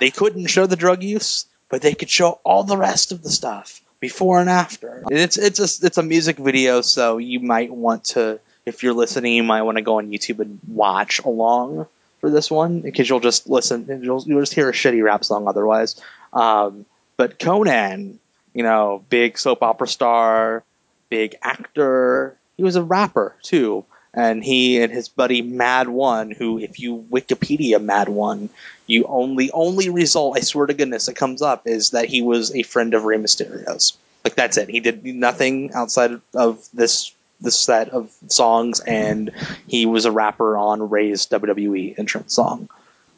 they couldn't show the drug use, but they could show all the rest of the stuff before and after. It's it's a it's a music video, so you might want to if you're listening, you might want to go on YouTube and watch along for this one because you'll just listen you'll, you'll just hear a shitty rap song otherwise. Um, but Konnan, you know, big soap opera star, big actor. He was a rapper too, and he and his buddy Mad One, who, if you Wikipedia Mad One, you only only result, I swear to goodness, that comes up is that he was a friend of Rey Mysterio's. Like that's it. He did nothing outside of this this set of songs, and he was a rapper on Rey's WWE entrance song.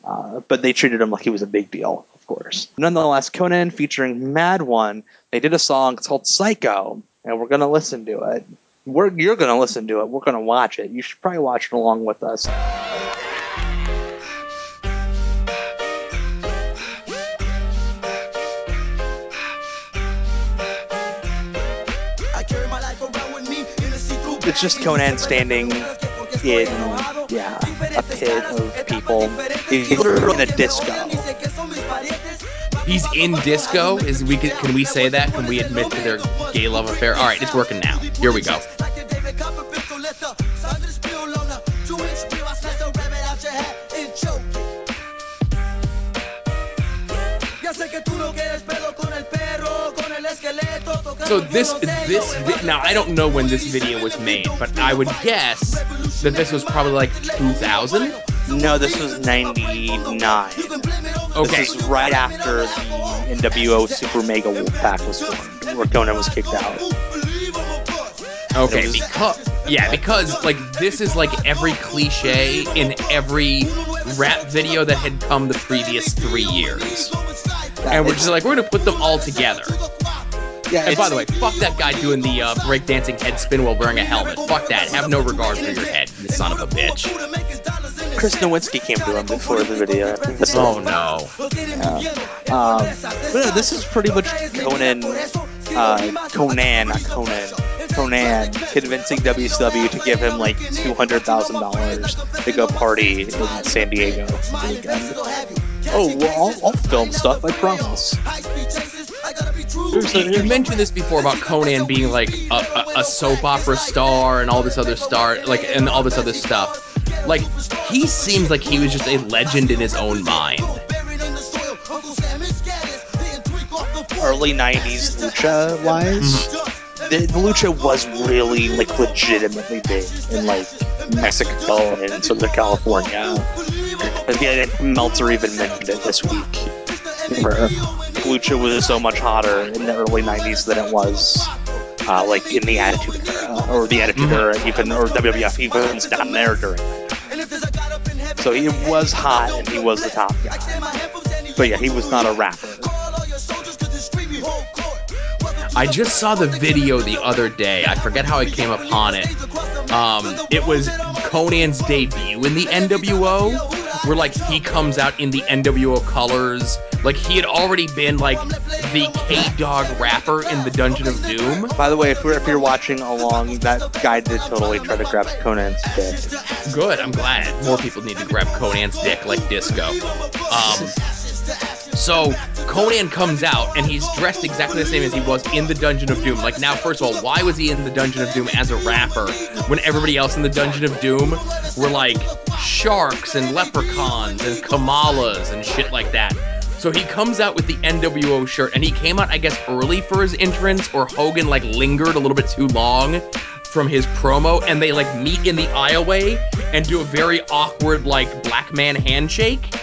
Uh, but they treated him like he was a big deal, of course. Nonetheless, Konnan featuring Mad One, they did a song it's called Psycho, and we're gonna listen to it. We're you're gonna listen to it. We're gonna watch it. You should probably watch it along with us. It's just Konnan standing in yeah a pit of people. He's literally in a disco. He's in disco. Is we can, can we say that? Can we admit to their gay love affair? All right, it's working now. Here we go. So this this now I don't know when this video was made, but I would guess that this was probably like 2000. No, this was '99. Okay, This is right after the NWO Super Mega Wolfpac was formed, where Konnan was kicked out. okay, was- because yeah, because like this is like every cliche in every rap video that had come the previous three years, and we're just like we're gonna put them all together. Yeah, And by the way, fuck that guy doing the uh, breakdancing head spin while wearing a helmet. Fuck that. Have no regard for your head, you son of a bitch. Chris Nowinski came to him before the video. I think that's Oh no. Um, but yeah, this is pretty much Conan, uh, Conan, not Conan, Conan convincing WCW to give him like two hundred thousand dollars to go party in San Diego. for the weekend. Oh, well, I'll, I'll film stuff. I promise. You, you mentioned this before about Konnan being like a, a, a soap opera star and all this other star, like and all this other stuff. Like he seems like he was just a legend in his own mind. Early '90s lucha wise, the, the lucha was really like legitimately big in like Mexico and Southern California. And yeah, Meltzer even mentioned it this week. Where lucha was so much hotter in the early '90s than it was uh, like in the Attitude Era or the Attitude Era, even or WWF even down there during. So he was hot and he was the top guy. But yeah, he was not a rapper. I just saw the video the other day. I forget how I came upon it. Um, it was Konnan's debut in the NWO, where like he comes out in the NWO colors. Like he had already been like the K Dog rapper in the Dungeon of Doom. By the way, if, we're, if you're watching along, that guy did totally try to grab Konnan's dick. Good, I'm glad. More people need to grab Konnan's dick like disco. Um, so Konnan comes out and he's dressed exactly the same as he was in the Dungeon of Doom. Like now, first of all, why was he in the Dungeon of Doom as a rapper when everybody else in the Dungeon of Doom were like sharks and leprechauns and kamalas and shit like that? So he comes out with the NWO shirt and he came out, I guess, early for his entrance, or Hogan like lingered a little bit too long from his promo, and they like meet in the aisleway and do a very awkward like black man handshake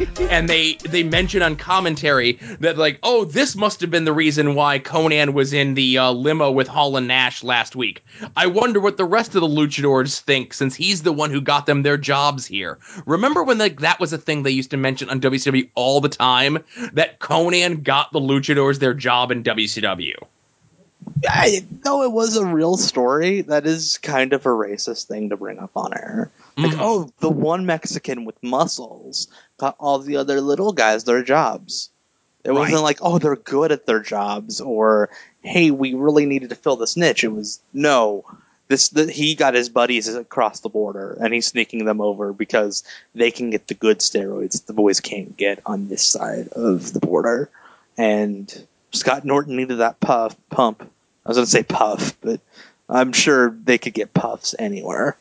and they they mention on commentary that like oh this must have been the reason why Konnan was in the uh, limo with hall and nash last week. I wonder what the rest of the luchadors think since he's the one who got them their jobs here. Remember when like that was a thing they used to mention on wcw all the time? That Konnan got the luchadors their job in wcw I, though it was a real story, that is kind of a racist thing to bring up on air. Like, Mhm. oh, the one Mexican with muscles all the other little guys their jobs. It wasn't like, oh, they're good at their jobs, or hey, we really needed to fill this niche. It was no, this the, he got his buddies across the border, and he's sneaking them over because they can get the good steroids the boys can't get on this side of the border. And Scott Norton needed that puff pump. I was going to say puff, but I'm sure they could get puffs anywhere.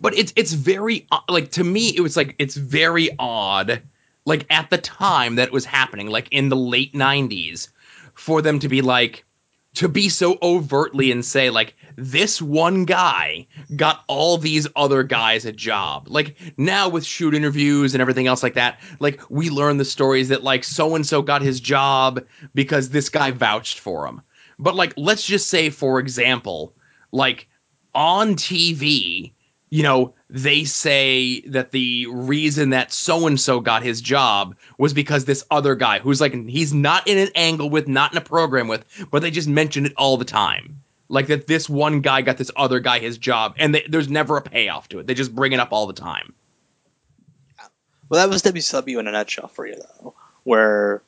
but it's it's very o- like to me it was like it's very odd like at the time that it was happening like in the late 90s for them to be like to be so overtly and say like this one guy got all these other guys a job like now with shoot interviews and everything else like that like we learn the stories that like so and so got his job because this guy vouched for him but like let's just say for example like on TV, you know, they say that the reason that so and so got his job was because this other guy who's like he's not in an angle with, not in a program with, but they just mention it all the time. Like that this one guy got this other guy his job, and they, there's never a payoff to it. They just bring it up all the time. Well, that was WCW in a nutshell for you, though, where,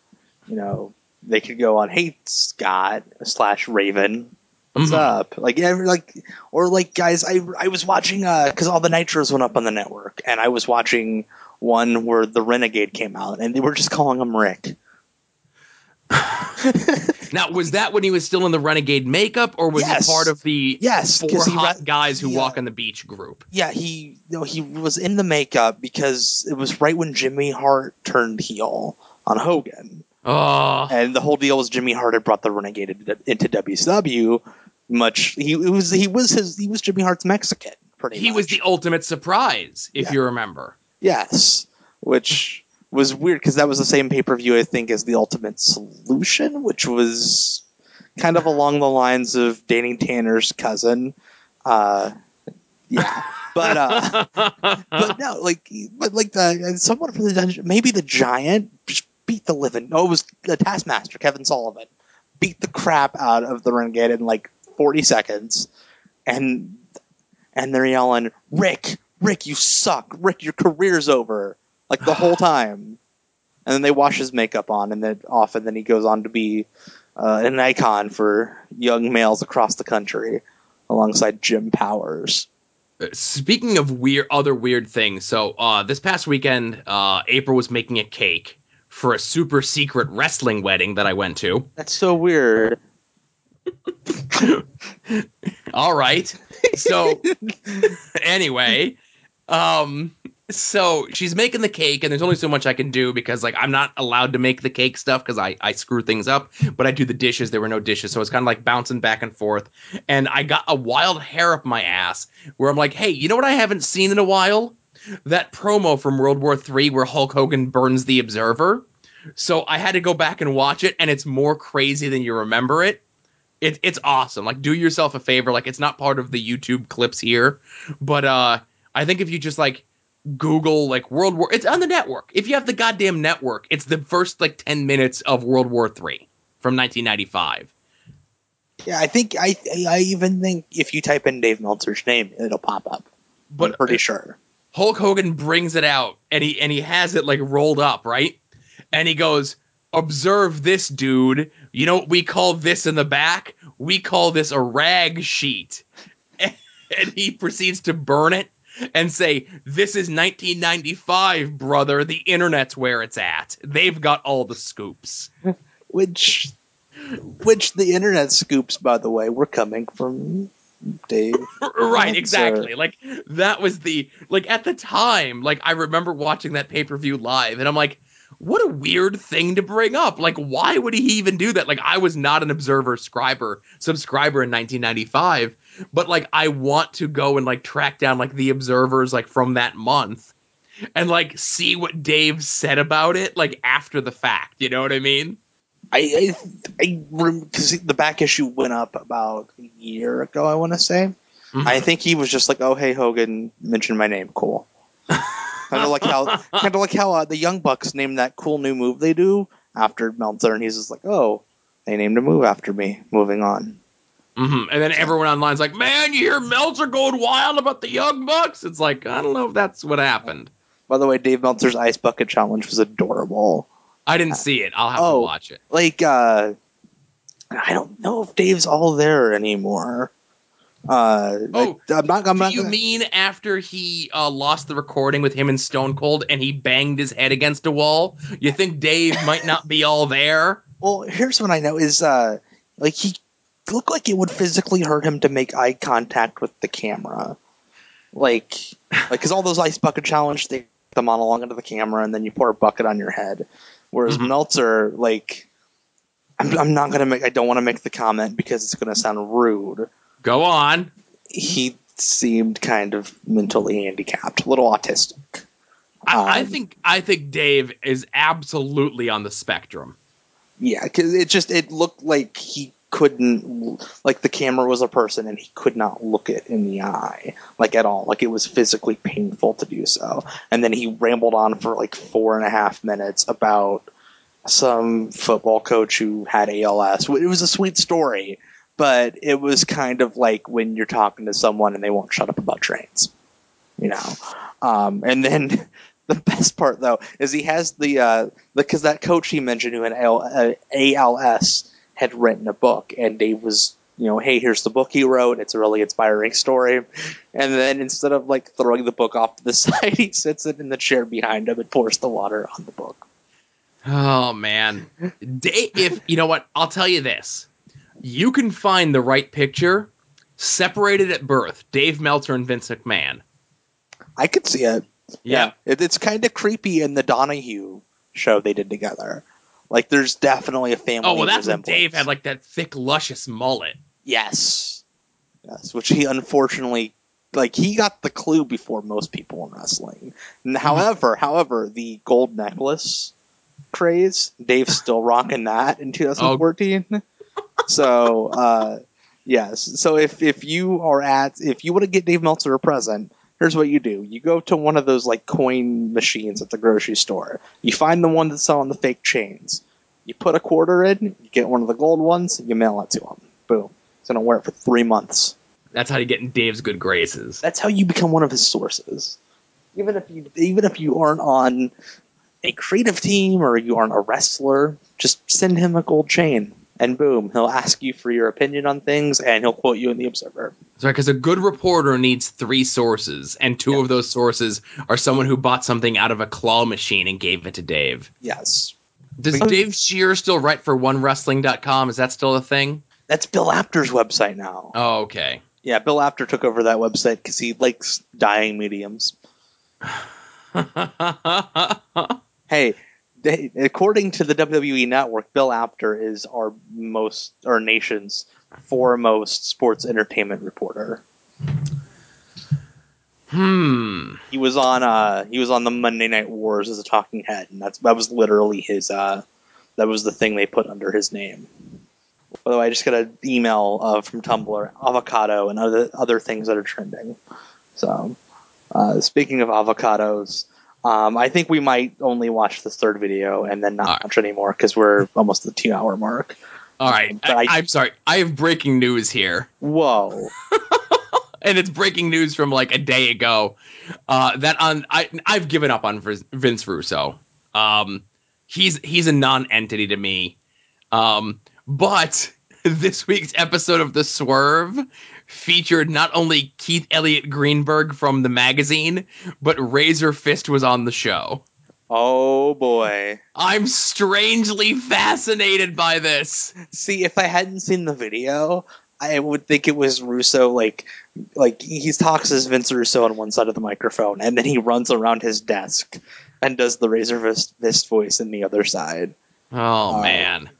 you know, they could go on, hey, Scott slash Raven, what's Mhm. up? Like, every, like, or like, guys, I, I was watching, uh, because all the Nitros went up on the network, and I was watching one where the Renegade came out, and they were just calling him Rick. Now, was that when he was still in the Renegade makeup, or was Yes. he part of the Yes, four hot ra- guys who yeah. walk on the beach group? Yeah, he no, he was in the makeup because it was right when Jimmy Hart turned heel on Hogan, Oh, and the whole deal was Jimmy Hart had brought the Renegade into, WCW. Much he it was he was his he was Jimmy Hart's Mexican pretty. he much. was the ultimate surprise, if Yeah. you remember. yes, which was weird because that was the same pay per view I think as the Ultimate Solution, which was kind of along the lines of Danny Tanner's cousin. Uh, yeah, but uh, but no, like, but like the someone from the dungeon, maybe the giant beat the living. No, it was the Taskmaster, Kevin Sullivan, beat the crap out of the renegade in like 40 seconds, and and they're yelling, "Rick, Rick, you suck! Rick, your career's over!" Like the whole time. And then they wash his makeup on and then off, and then he goes on to be uh, an icon for young males across the country, alongside Jim Powers. Speaking of weird, other weird things. So uh, this past weekend, uh, April was making a cake for a super secret wrestling wedding that I went to. That's so weird. All right. So anyway, um so she's making the cake and there's only so much I can do because like I'm not allowed to make the cake stuff because I, I screw things up, but I do the dishes. There were no dishes, so it's kind of like bouncing back and forth. And I got a wild hair up my ass where I'm like, hey, you know what I haven't seen in a while? That promo from World War III where Hulk Hogan burns the Observer. So I had to go back and watch it, and it's more crazy than you remember it. It, it's awesome. Like, do yourself a favor. Like, it's not part of the YouTube clips here, but uh, I think if you just like Google like World War, it's on the network. If you have the goddamn network, it's the first like ten minutes of World War Three from 1995. Yeah, I think I I even think if you type in Dave Meltzer's name, it'll pop up. But I'm pretty sure. Hulk Hogan brings it out and he and he has it like rolled up, right? And he goes, "Observe this, dude. You know what we call this in the back? We call this a rag sheet." And he proceeds to burn it and say, "This is 1995, brother. The internet's where it's at. They've got all the scoops." Which, which the internet scoops, by the way, were coming from Dave. right exactly. Like that was the like at the time like i remember watching that pay-per-view live and i'm like what a weird thing to bring up. Like why would he even do that? Like i was not an observer scriber subscriber in 1995 but like i want to go and like track down like the observers like from that month and like see what dave said about it like after the fact you know what i mean I I because the back issue went up about a year ago. I want to say. Mhm. I think he was just like, "Oh, hey, Hogan, mention my name, cool." kind of like how, kind of like how uh, the Young Bucks named that cool new move they do after Meltzer, and he's just like, "Oh, they named a move after me." Moving on. hmm And then everyone online's like, "Man, you hear Meltzer going wild about the Young Bucks?" It's like I don't know if that's what happened. By the way, Dave Meltzer's ice bucket challenge was adorable. I didn't see it. I'll have to Oh. watch it. Like, uh, I don't know if Dave's all there anymore. Uh, Oh, I, am not. I'm Do not. you gonna- mean after he uh, lost the recording with him and Stone Cold and he banged his head against a wall? You think Dave might not be all there? Well, here's what I know is uh like he looked like it would physically hurt him to make eye contact with the camera. Like like cuz all those ice bucket challenge put the monologue into the camera and then you pour a bucket on your head. Whereas Mhm. Meltzer like I'm, I'm not going to make I don't want to make the comment because it's going to sound rude. Go on. He seemed kind of mentally handicapped, a little autistic. I, I Um, think I think Dave is absolutely on the spectrum. Yeah, because it just it looked like he couldn't like the camera was a person and he could not look it in the eye like at all. Like it was physically painful to do so. And then he rambled on for like four and a half minutes about some football coach who had ALS. It was a sweet story, but it was kind of like when you're talking to someone and they won't shut up about trains, you know. Um, and then the best part though is he has the uh, because that coach he mentioned who had uh, ALS had written a book, and Dave was, you know, hey, here's the book he wrote. It's a really inspiring story. And then instead of like throwing the book off to the side, he sits it in the chair behind him and pours the water on the book. Oh man, Dave. If you know what, I'll tell you this: you can find the right picture, separated at birth. Dave Meltzer and Vince McMahon. I could see it. Yeah. It, it's kind of creepy in the Donahue show they did together. Like, there's definitely a family. Oh well, that's when. Dave had like that thick, luscious mullet. Yes. Yes, which he unfortunately like he got the clue before most people in wrestling. N- However, however, the gold necklace craze, Dave's still rocking that in 2014. so, uh yes. So if if you are at if you want to get Dave Meltzer a present, here's what you do. You go to one of those like coin machines at the grocery store. You find the one that's selling the fake chains. You put a quarter in, you get one of the gold ones, you mail it to him. Boom. He's gonna wear it for three months. That's how you get in Dave's good graces. That's how you become one of his sources. Even if you even if you aren't on a creative team or you aren't a wrestler, just send him a gold chain. And boom, he'll ask you for your opinion on things and he'll quote you in the Observer. Sorry, because a good reporter needs three sources, and two of those sources are someone who bought something out of a claw machine and gave it to Dave. Yes. Does Dave Scherer still write for OneWrestling.com? Is that still a thing? That's Bill Apter's website now. Oh, okay. Yeah, Bill Apter took over that website because he likes dying mediums. Hey, they, according to the WWE Network, Bill Apter is our most, our nation's foremost sports entertainment reporter. hmm. He was on, uh, he was on the Monday Night Wars as a talking head, and that's that was literally his, uh, that was the thing they put under his name. By the way, I just got an email uh, from Tumblr, avocado, and other other things that are trending. So, uh, speaking of avocados, um, I think we might only watch this third video and then not Alright. watch anymore because we're almost at the two hour mark. All right. But I, I'm sorry. I have breaking news here. Whoa! and it's breaking news from like a day ago. Uh, that on I I've given up on Vince- Vince Russo. Um, he's he's a non-entity to me. Um, but this week's episode of The Swerve featured not only Keith Elliott Greenberg from the magazine, but Razor Fist was on the show. Oh boy! I'm strangely fascinated by this. See, if I hadn't seen the video, I would think it was Russo. Like, like he talks as Vince Russo on one side of the microphone, and then he runs around his desk and does the Razor Fist, fist voice in the other side. Oh Oh. man.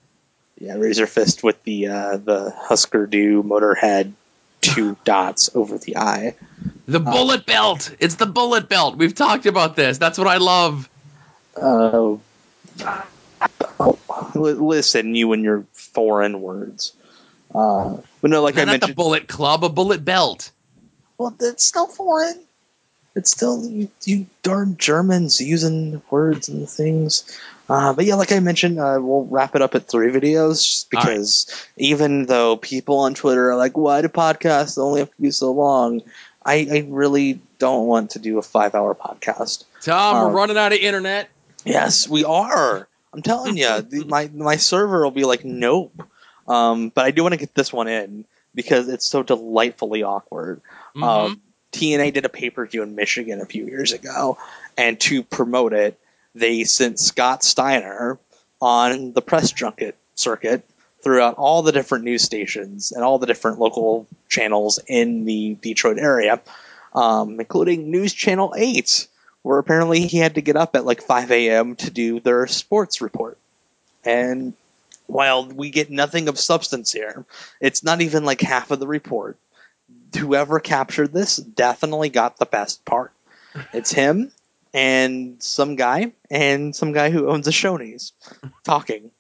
Yeah, Razor Fist with the uh, the Husker Du Motorhead two dots over the eye. The bullet belt. It's the bullet belt. We've talked about this. That's what I love. Uh, oh, listen, you and your foreign words. Uh, but no, like I not the bullet club, a bullet belt. well, it's still foreign. It's still you, you darn Germans using words and things. Uh, but yeah, like I mentioned, uh, we'll wrap it up at three videos All right. because even though people on Twitter are like, "Why do podcasts only have to be so long?" I, I really don't want to do a five-hour podcast. Tom, Um, we're running out of internet. Yes, we are. I'm telling you, my my server will be like, nope. Um, but I do want to get this one in because it's so delightfully awkward. Mhm. Um, TNA did a pay per view in Michigan a few years ago, and to promote it, they sent Scott Steiner on the press junket circuit throughout all the different news stations and all the different local channels in the Detroit area, um, including News Channel 8, where apparently he had to get up at like 5 a.m. to do their sports report. And while we get nothing of substance here, it's not even like half of the report. Whoever captured this definitely got the best part. It's him and some guy and some guy who owns a Shoney's talking.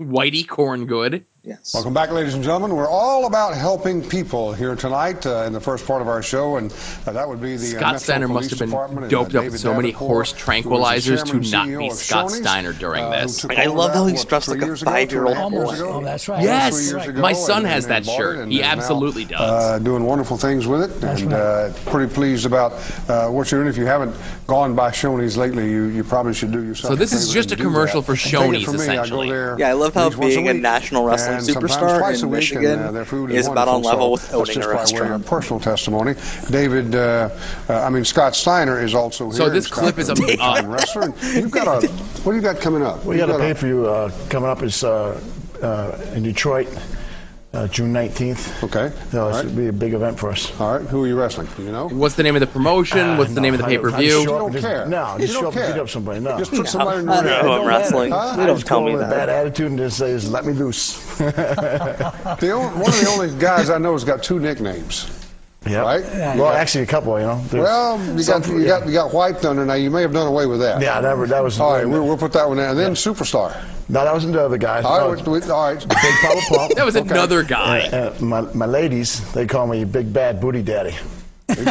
Whitey Corngood. Yes. Welcome back, ladies and gentlemen. We're all about helping people here tonight uh, in the first part of our show, and uh, that would be the uh, Scott Metro Steiner must Police have been Department doped uh, up with David so many Davenport, horse who is the tranquilizers to not and be Scott Shoney's, Steiner during uh, this. I love how he's dressed like a five-year-old two and a half boy. Oh, that's right. Yes, Three years ago, my son has that shirt. He is now, absolutely does. Uh, doing wonderful things with it, and uh, pretty pleased about uh, what you're doing. If you haven't gone by Shoney's lately, you, you probably should do yourself. So this is just a commercial for Take Shoney's, from me, I go essentially. Yeah, I love how at least once being a national wrestling and sometimes superstar twice a in week, Michigan and, uh, their food is about on level So with that's owning a just by way of restaurant. personal testimony. David, uh, uh, I mean Scott Steiner is also So here. So this and clip is a- a big-time wrestler. You've got a what do you got coming up? We You've got a pay per view uh, coming up. is uh, uh, in Detroit, uh, June 19th. Okay. So All it's right. going be a big event for us. All right. Who are you wrestling? Do you know? What's the name of the promotion? What's the Uh, name of the pay per view? show You don't just- care. No, You just don't show up and beat up somebody. No. Just put somebody in I the don't ring. know I'm wrestling. matter. They don't just tell me in with a that. bad attitude and just say, "Let me loose." The only, one of the only guys I know has got two nicknames. Yep. Right? Well, actually, a couple. You know. Well, you got some- you got you got White Thunder now. You may have done away with that. Yeah, that, was- that was. All right, we'll, we'll put that one there, and then Superstar. no, that wasn't the other guy. All No, right, we, we, all right. Big Papa Pump. That was Okay. another guy. Uh, my, my ladies, they call me Big Bad Booty Daddy. I'm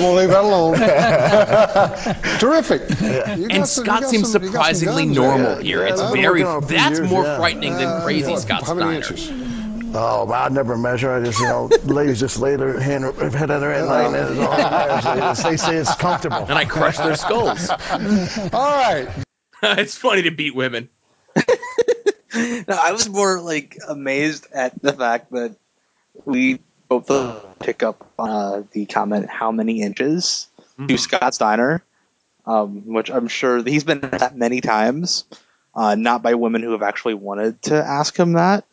gonna leave that alone. Terrific. You got And some- Scott seems some- you got some surprisingly guns there. normal here. Yeah, it's very working on it for that's more yeah. frightening than Uh, crazy what, Scott How many Steiner. inches? Oh, I'd never measure. I just, you know, ladies just lay their hand, head on their head like that. Is all that matters. They say it's comfortable. And I crush their skulls. All right. it's funny to beat women. No, I was more like amazed at the fact that we both pick up uh, the comment "How many inches?" to Scott Steiner, um, which I'm sure he's been asked that many times, uh, not by women who have actually wanted to ask him that.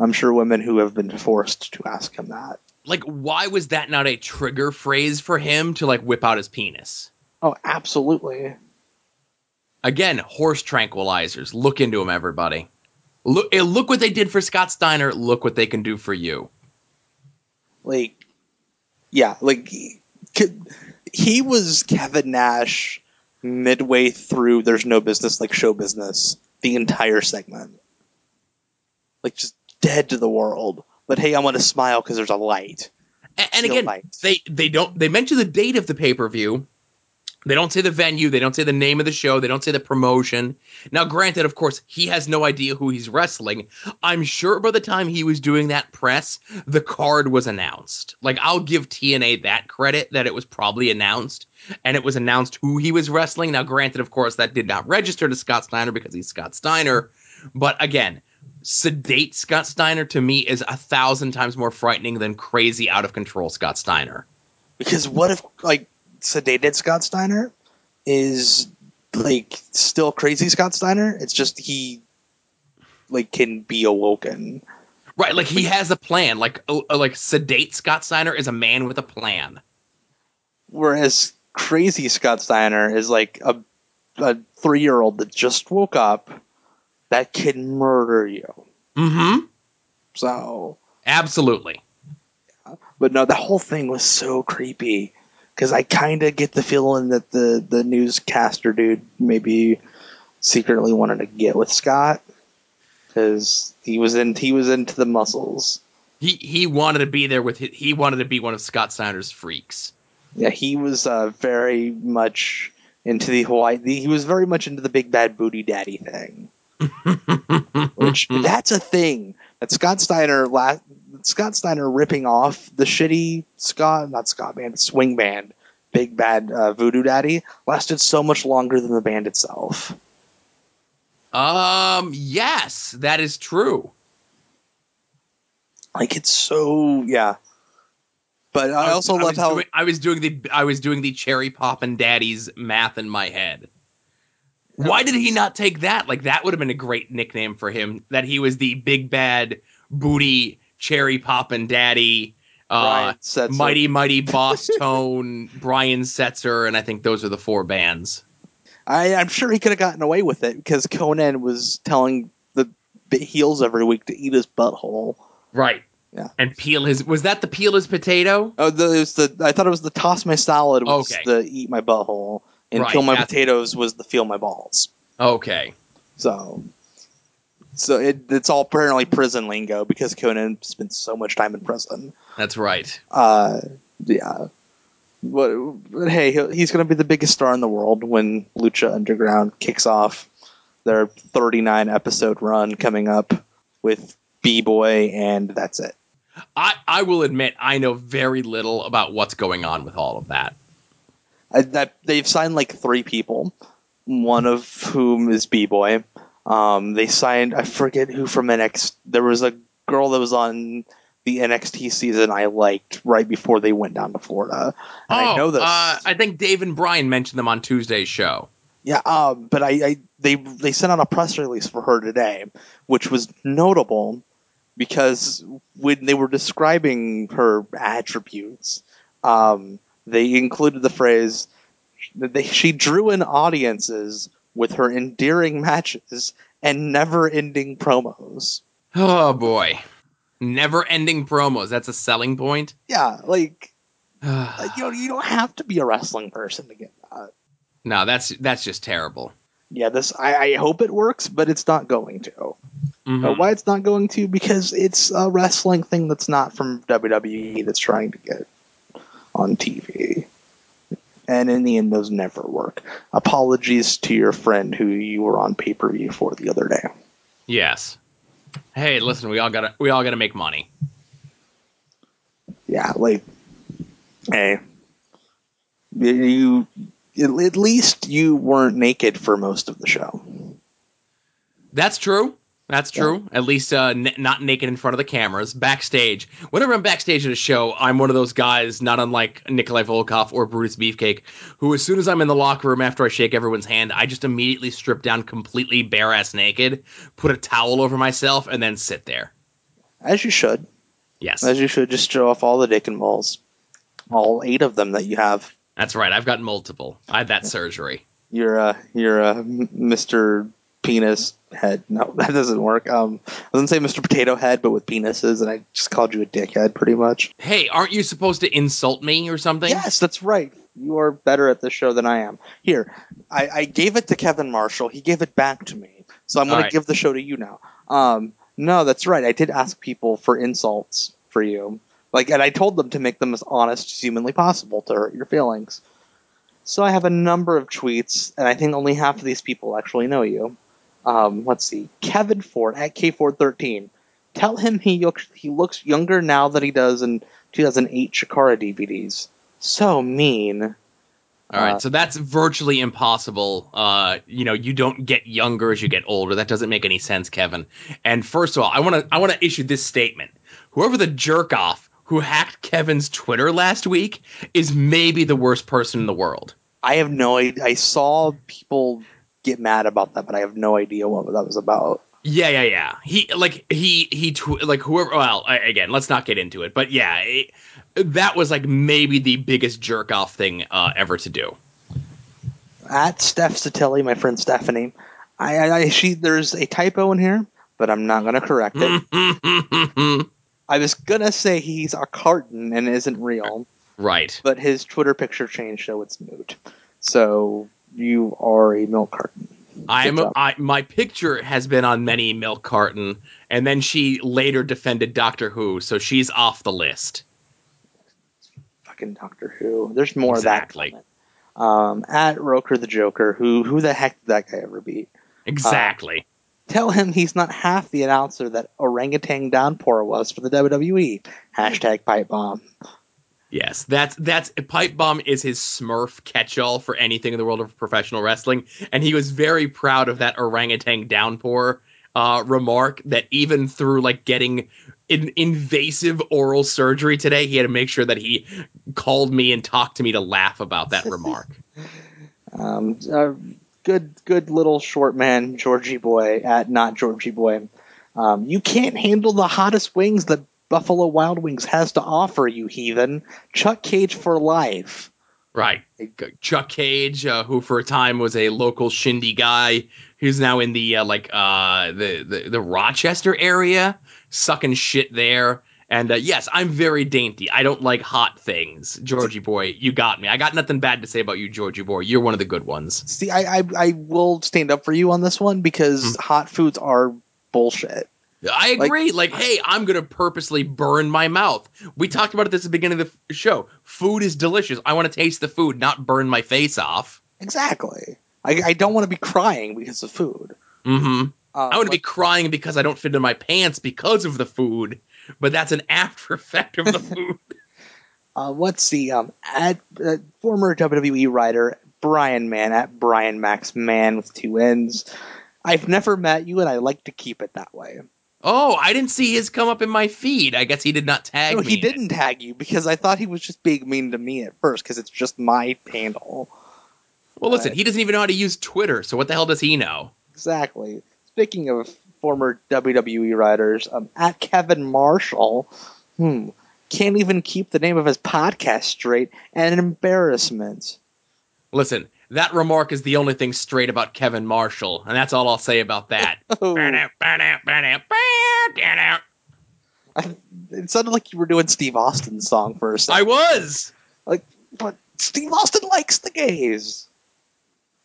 I'm sure women who have been forced to ask him that. Like, why was that not a trigger phrase for him to like whip out his penis? Oh, absolutely. Again, horse tranquilizers. Look into them, everybody. Look, eh, look what they did for Scott Steiner. Look what they can do for you. like yeah like he, he was kevin nash midway through there's no business like show business the entire segment like just dead to the world but hey i want to smile because there's a light And, and again, light. they they don't they mention the date of the pay per view. They don't say the venue. They don't say the name of the show. They don't say the promotion. Now, granted, of course, he has no idea who he's wrestling. I'm sure by the time he was doing that press, the card was announced. Like, I'll give TNA that credit that it was probably announced and it was announced who he was wrestling. Now, granted, of course, that did not register to Scott Steiner because he's Scott Steiner. But again, sedate Scott Steiner to me is a thousand times more frightening than crazy out of control Scott Steiner. because what if like sedated scott steiner is like still crazy scott steiner it's just he like can be awoken Right, like he has a plan. Like uh, like sedate Scott Steiner is a man with a plan. Whereas crazy Scott Steiner is like a, a three year old that just woke up that can murder you. Mm-hmm. So, Absolutely. but no, the whole thing was so creepy because I kind of get the feeling that the the newscaster dude maybe secretly wanted to get with Scott because he was in he was into the muscles. He he wanted to be there with hi- he wanted to be one of Scott Steiner's freaks. Yeah, he was uh, very much into the Hawaii. He was very much into the big bad booty daddy thing. Which that's a thing that Scott Steiner la- Scott Steiner ripping off the shitty Scott not Scott band swing band big bad uh, voodoo daddy lasted so much longer than the band itself. Um yes, that is true. Like it's so yeah. But I, was- also love how doing, I was doing the I was doing the cherry poppin' daddy's math in my head. Why did he not take that? Like that would have been a great nickname for him. That he was the big bad booty cherry poppin' daddy. Uh, mighty mighty Bosstone Brian Setzer, and I think those are the four bands. I, I'm sure he could have gotten away with it because Konnan was telling the heels every week to eat his butthole. Right. Yeah. And peel his was that the peel his potato? Oh, the, it was the I thought it was the toss my salad was Okay. the eat my butthole, and Right, peel my potatoes was the feel my balls. Okay. So, so it, it's all apparently prison lingo because Konnan spent so much time in prison. That's right. Uh, yeah. But, but hey, he's going to be the biggest star in the world when Lucha Underground kicks off their 39 episode run coming up with B Boy, and that's it. I, I will admit I know very little about what's going on with all of that. I, that they've signed like three people, one of whom is B Boy. Um, they signed I forget who from NXT. There was a girl that was on the NXT season I liked right before they went down to Florida. And I know this. Uh, I think Dave and Brian mentioned them on Tuesday's show. yeah, um, but I, I they they sent out a press release for her today, which was notable because when they were describing her attributes, um, they included the phrase that they, she drew in audiences with her endearing matches and never-ending promos. Oh boy. Never ending promos. That's a selling point. Yeah, like like, you know, you don't have to be a wrestling person to get that. No, that's that's just terrible. Yeah, this I, I hope it works, but it's not going to. Mhm. Uh, why it's not going to? Because it's a wrestling thing that's not from WWE that's trying to get on TV. And in the end, those never work. Apologies to your friend who you were on pay per view for the other day. Yes. Hey, listen, we all gotta we all gotta make money. Yeah, like, hey, you at least you weren't naked for most of the show. That's true. That's true. At least uh, n- not naked in front of the cameras. Backstage. Whenever I'm backstage at a show, I'm one of those guys, not unlike Nikolai Volkov or Brutus Beefcake, who as soon as I'm in the locker room after I shake everyone's hand, I just immediately strip down completely bare ass naked, put a towel over myself, and then sit there. As you should. Yes. As you should just show off all the dick and balls. All eight of them that you have. That's right. I've got multiple. I had that surgery. You're uh you're uh Mr. Penis Head. No, that doesn't work. Um I was gonna say Mr. Potato Head, but with penises, and I just called you a dickhead pretty much. Hey, aren't you supposed to insult me or something? Yes, that's right. You are better at this show than I am. Here, I, I gave it to Kevin Marshall. He gave it back to me. So I'm gonna right. give the show to you now. Um, no, that's right. I did ask people for insults for you. Like, and I told them to make them as honest as humanly possible to hurt your feelings. So I have a number of tweets, and I think only half of these people actually know you. Um, let's see. Kevin Ford at K413. Tell him he looks, he looks younger now than he does in 2008 Chikara DVDs. So mean. All right, Uh, so that's virtually impossible. Uh, you know, you don't get younger as you get older. That doesn't make any sense, Kevin. And first of all, I want to I want to issue this statement. Whoever the jerk off who hacked Kevin's Twitter last week is maybe the worst person in the world. I have no idea. I saw people get mad about that, but I have no idea what that was about. Yeah, yeah, yeah. He like he he tw- like whoever. Well, I- again, let's not get into it. But yeah, it, that was like maybe the biggest jerk off thing uh, ever to do. At Steph Satelli, my friend Stephanie, I, I, I she there's a typo in here, but I'm not going to correct it. I was gonna say he's a carton and isn't real, right. but his Twitter picture changed, so it's moot. So you are a milk carton. I'm. I, my picture has been on many milk carton, and then she later defended Doctor Who, so she's off the list. Fucking Doctor Who. There's more Exactly. of that. Um, at Roker the Joker, who who the heck did that guy ever beat? Exactly. Tell him he's not half the announcer that Orangutan Downpour was for the WWE. Hashtag pipe bomb. Yes, that's that's pipe bomb is his Smurf catch-all for anything in the world of professional wrestling, and he was very proud of that orangutan downpour uh, remark. That even through like getting in, invasive oral surgery today, he had to make sure that he called me and talked to me to laugh about that remark. Um, uh, good, good little short man, Georgie Boy at not Georgie Boy. Um, you can't handle the hottest wings that Buffalo Wild Wings has to offer, you heathen. Chuck Cage for life. Right. Chuck Cage, uh, who for a time was a local shindy guy, who's now in the uh, like uh, the, the the Rochester area, sucking shit there. And uh, yes, I'm very dainty. I don't like hot things. Georgie boy, you got me. I got nothing bad to say about you, Georgie boy. You're one of the good ones. See, I, I, I will stand up for you on this one because hot foods are bullshit. I agree. Like, hey, I'm gonna purposely burn my mouth. We talked about it this at the beginning of the show. Food is delicious. I want to taste the food, not burn my face off. Exactly. I, I don't want to be crying because of food. Mm-hmm. Uh, I want to be crying because I don't fit in my pants because of the food, but that's an after effect of the food. Uh, let's see. Um, at uh, former WWE writer Brian Mann at Brian Max Mann with two N's. I've never met you, and I like to keep it that way. Oh, I didn't see his come up in my feed. I guess he did not tag No, me. he didn't tag you because I thought he was just being mean to me at first because it's just my handle. Well, listen, Uh, he doesn't even know how to use Twitter, so what the hell does he know? Exactly. Speaking of former WWE writers, um, at Kevin Marshall, hmm, can't even keep the name of his podcast straight, and an embarrassment. Listen, that remark is the only thing straight about Kevin Marshall, and that's all I'll say about that. Oh. It sounded like you were doing Steve Austin's song for a second. I was like, but Steve Austin likes the gays.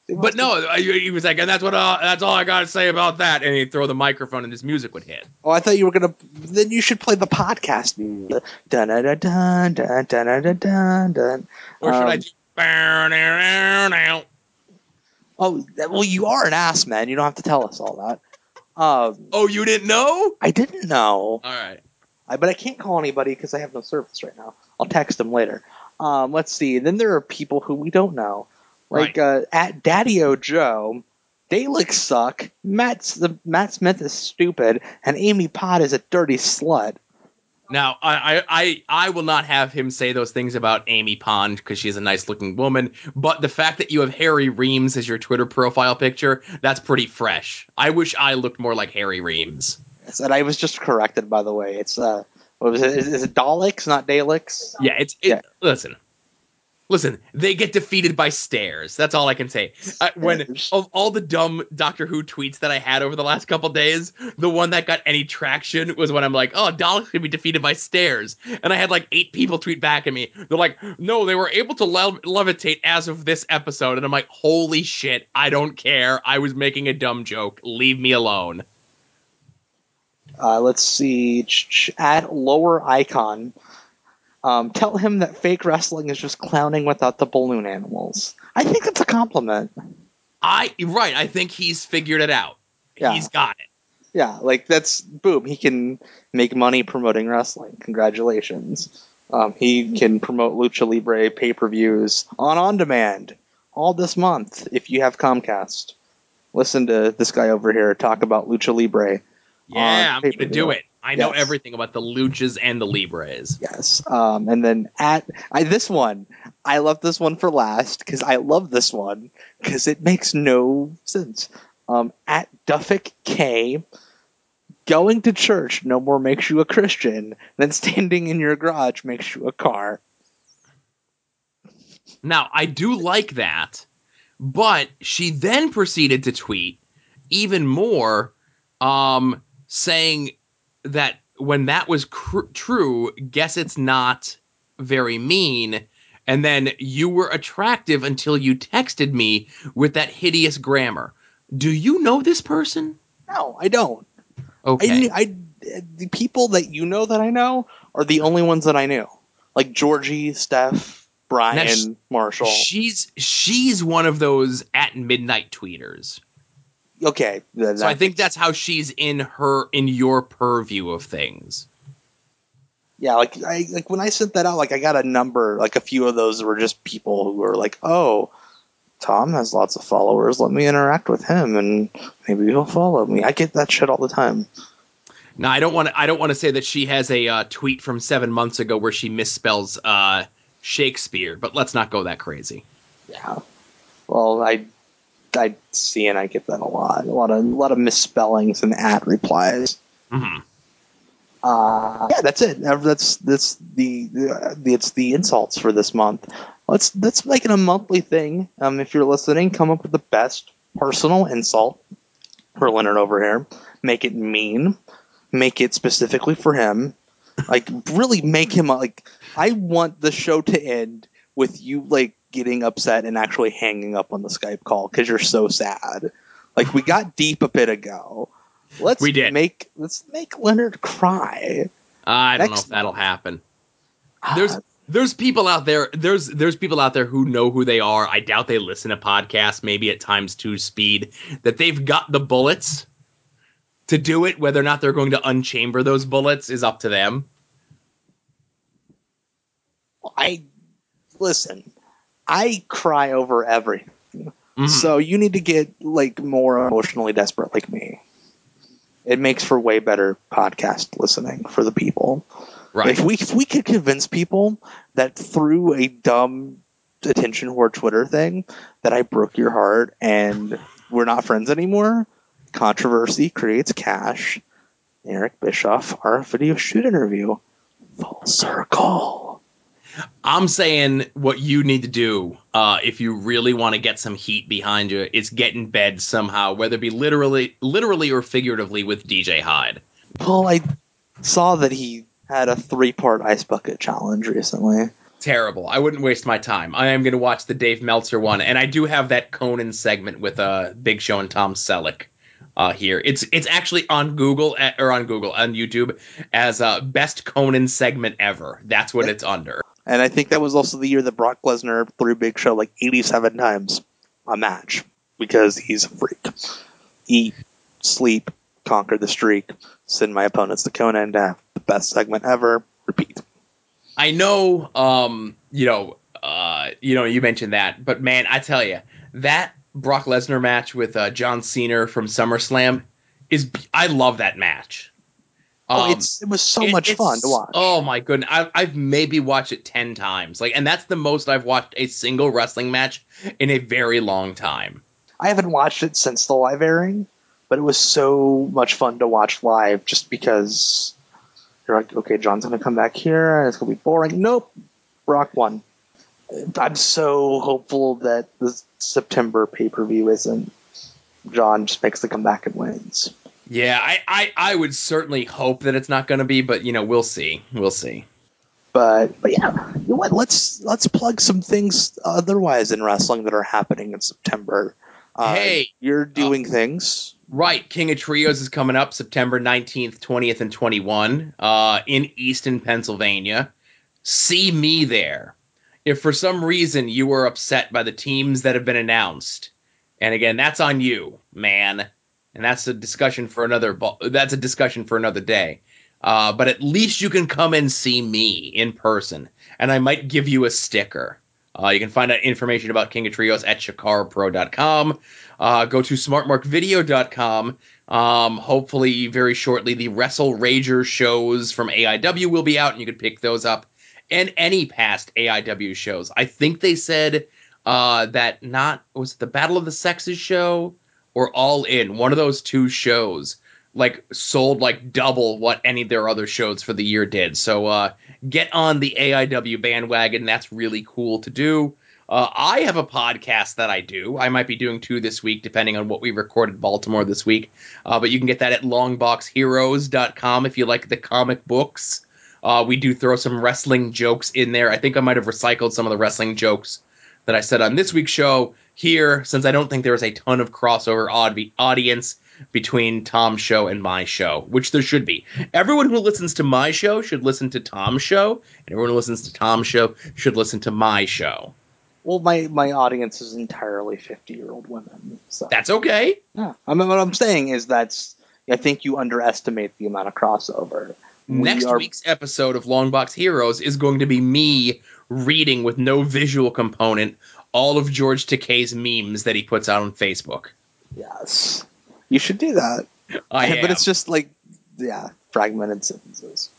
But no, he was like, and that's what uh, that's all I got to say about that. And he'd throw the microphone, and his music would hit. Oh, I thought you were gonna. Then you should play the podcast. Dun dun dun dun dun dun dun. dun. Or should um, I do Oh, well, you are an ass, man. You don't have to tell us all that. Um, Oh, you didn't know? I didn't know, All right. I, but I can't call anybody because I have no service right now. I'll text them later. Um, let's see. Then there are people who we don't know, like uh, at Daddy O Joe. Daleks suck. Matt's the Matt Smith is stupid, and Amy Pond is a dirty slut. Now, I, I, I, I will not have him say those things about Amy Pond because she's a nice looking woman. But the fact that you have Harry Reams as your Twitter profile picture, that's pretty fresh. I wish I looked more like Harry Reams. Yes, and I was just corrected, by the way. It's uh, what was it? Is, is it Daleks, not Daleks? Yeah, it's it, Yeah. listen. Listen, they get defeated by stairs. That's all I can say. Uh, when of all the dumb Doctor Who tweets that I had over the last couple days, the one that got any traction was when I'm like, "Oh, Daleks can be defeated by stairs," and I had like eight people tweet back at me. They're like, "No, they were able to lev- levitate as of this episode," and I'm like, "Holy shit! I don't care. I was making a dumb joke. Leave me alone." Uh, let's see. Ch- ch- At lower icon, um, tell him that fake wrestling is just clowning without the balloon animals. I think that's a compliment. I right. I think he's figured it out. Yeah. He's got it. Yeah, like that's boom. He can make money promoting wrestling. Congratulations. Um, he can promote Lucha Libre pay per views on on demand all this month if you have Comcast. Listen to this guy over here talk about Lucha Libre. Yeah, I'm gonna do it. I know Yes. everything about the luchas and the libres. Yes. Um, and then at I, this one, I left this one for last because I love this one because it makes no sense. Um, at Duffick K, going to church no more makes you a Christian than standing in your garage makes you a car. Now, I do like that, but she then proceeded to tweet even more, um, saying that when that was cr- true, guess it's not very mean. And then you were attractive until you texted me with that hideous grammar. Do you know this person? No, I don't. Okay. I, I the people that you know that I know are the only ones that I knew, like Georgie, Steph, Brian, Now, sh- Marshall. She's she's one of those at midnight tweeters. Okay, then So I think that's how she's in her in your purview of things. Yeah, like I like when I sent that out, like I got a number, like a few of those were just people who were like, "Oh, Tom has lots of followers. Let me interact with him, and maybe he'll follow me." I get that shit all the time. Now I don't want to I don't want to say that she has a uh, tweet from seven months ago where she misspells uh, Shakespeare, but let's not go that crazy. Yeah. Well, I I see and I get that a lot. A lot of a lot of misspellings and at replies. hmm Uh, yeah, that's it. That's that's the, the it's the insults for this month. Let's let's make it a monthly thing. Um, if you're listening, come up with the best personal insult for Leonard over here. Make it mean. Make it specifically for him. Like really make him like. I want the show to end with you like getting upset and actually hanging up on the Skype call because you're so sad. Like we got deep a bit ago. Let's We did. make let's make Leonard cry. I don't know if that'll happen. There's Ah, there's people out there there's there's people out there who know who they are. I doubt they listen to podcasts, maybe at times two speed, that they've got the bullets to do it. Whether or not they're going to unchamber those bullets is up to them. I listen. I cry over everything. Mhm. So you need to get like more emotionally desperate like me. It makes for way better podcast listening for the people. Right. If we if we could convince people that through a dumb attention whore Twitter thing that I broke your heart and we're not friends anymore, controversy creates cash. Eric Bischoff, our video shoot interview, full circle. I'm saying what you need to do uh, if you really want to get some heat behind you is get in bed somehow, whether it be literally, literally or figuratively, with DJ Hyde. Well, I saw that he had a three-part ice bucket challenge recently. terrible. I wouldn't waste my time. I am going to watch the Dave Meltzer one, and I do have that Conan segment with uh, Big Show and Tom Selleck uh, here. It's it's actually on Google uh, or on Google on YouTube as uh, best Conan segment ever. That's what it's under. And I think that was also the year that Brock Lesnar threw Big Show like 87 times a match because he's a freak. Eat, sleep, conquer the streak, send my opponents to Conan to have the best segment ever. Repeat. I know, um, you know, uh, you know, you mentioned that, but man, I tell you, that Brock Lesnar match with uh, John Cena from SummerSlam is I love that match. oh, Um, it's it was so it- much fun to watch. Oh my goodness, I, I've maybe watched it ten times, like, and that's the most I've watched a single wrestling match in a very long time. I haven't watched it since the live airing, but it was so much fun to watch live just because you're like, okay, John's going to come back here and it's going to be boring. Nope, Brock won. I'm so hopeful that the September pay per view isn't. John just makes the comeback and wins. Yeah, I, I, I would certainly hope that it's not going to be, but you know, we'll see, we'll see. But but yeah, you know what? Let's let's plug some things otherwise in wrestling that are happening in September. Uh, Hey, you're doing things. Right, King of Trios is coming up September 19th, 20th, and 21 uh, in Easton, Pennsylvania. See me there. If for some reason you were upset by the teams that have been announced, and again, that's on you, man, and that's a discussion for another. That's a discussion for another day. Uh, but at least you can come and see me in person, and I might give you a sticker. Uh, you can find out information about King of Trios at chikarapro.com. Uh, go to smartmarkvideo.com. Um, hopefully, very shortly, the Wrestle Rager shows from AIW will be out, and you can pick those up. And any past AIW shows. I think they said uh, that not was it the Battle of the Sexes show or All In, one of those two shows, like sold like double what any of their other shows for the year did. So uh, get on the AIW bandwagon. That's really cool to do. Uh, I have a podcast that I do. I might be doing two this week, depending on what we recorded in Baltimore this week. Uh, but you can get that at longboxheroes.com if you like the comic books. Uh, we do throw some wrestling jokes in there. I think I might have recycled some of the wrestling jokes that I said on this week's show here, since I don't think there is a ton of crossover aud- audience between Tom's show and my show, which there should be. Everyone who listens to my show should listen to Tom's show, and everyone who listens to Tom's show should listen to my show. Well, my my audience is entirely 50 year old women. So That's okay. yeah. I mean, what I'm saying is that's I think you underestimate the amount of crossover. We Next are- week's episode of Longbox Heroes is going to be me reading with no visual component all of George Takei's memes that he puts out on Facebook. Yes, you should do that. I but it's just like yeah, fragmented sentences.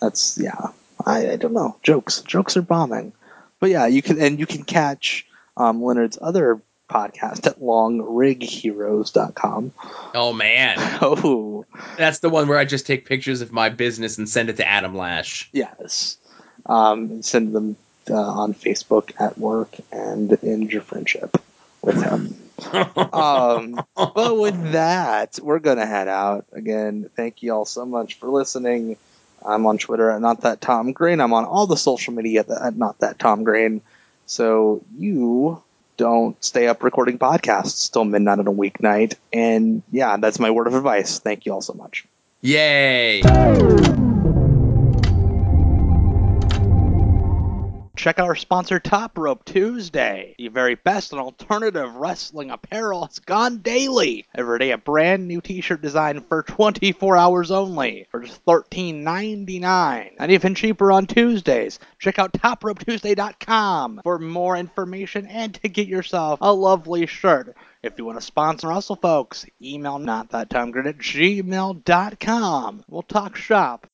That's yeah. I, I don't know. Jokes. Jokes are bombing. But yeah, you can and you can catch um, Leonard's other podcast at longrigheroes.com. oh man, Oh, that's the one where I just take pictures of my business and send it to Adam Lash. yes. Um, and send them uh, on Facebook at work and end your friendship with him. um, but with that, we're gonna head out again. Thank you all so much for listening. I'm on Twitter at not that Tom Green. I'm on all the social media at, at not that Tom Green. So you don't stay up recording podcasts till midnight on a weeknight. And yeah, that's my word of advice. Thank you all so much. Yay! Check out our sponsor, Top Rope Tuesday. The very best in alternative wrestling apparel has gone daily. Every day, a brand new T-shirt design for 24 hours only for just $13.99, and even cheaper on Tuesdays. Check out TopRopeTuesday.com for more information and to get yourself a lovely shirt. If you want to sponsor us, folks, email not at gmail.com. We'll talk shop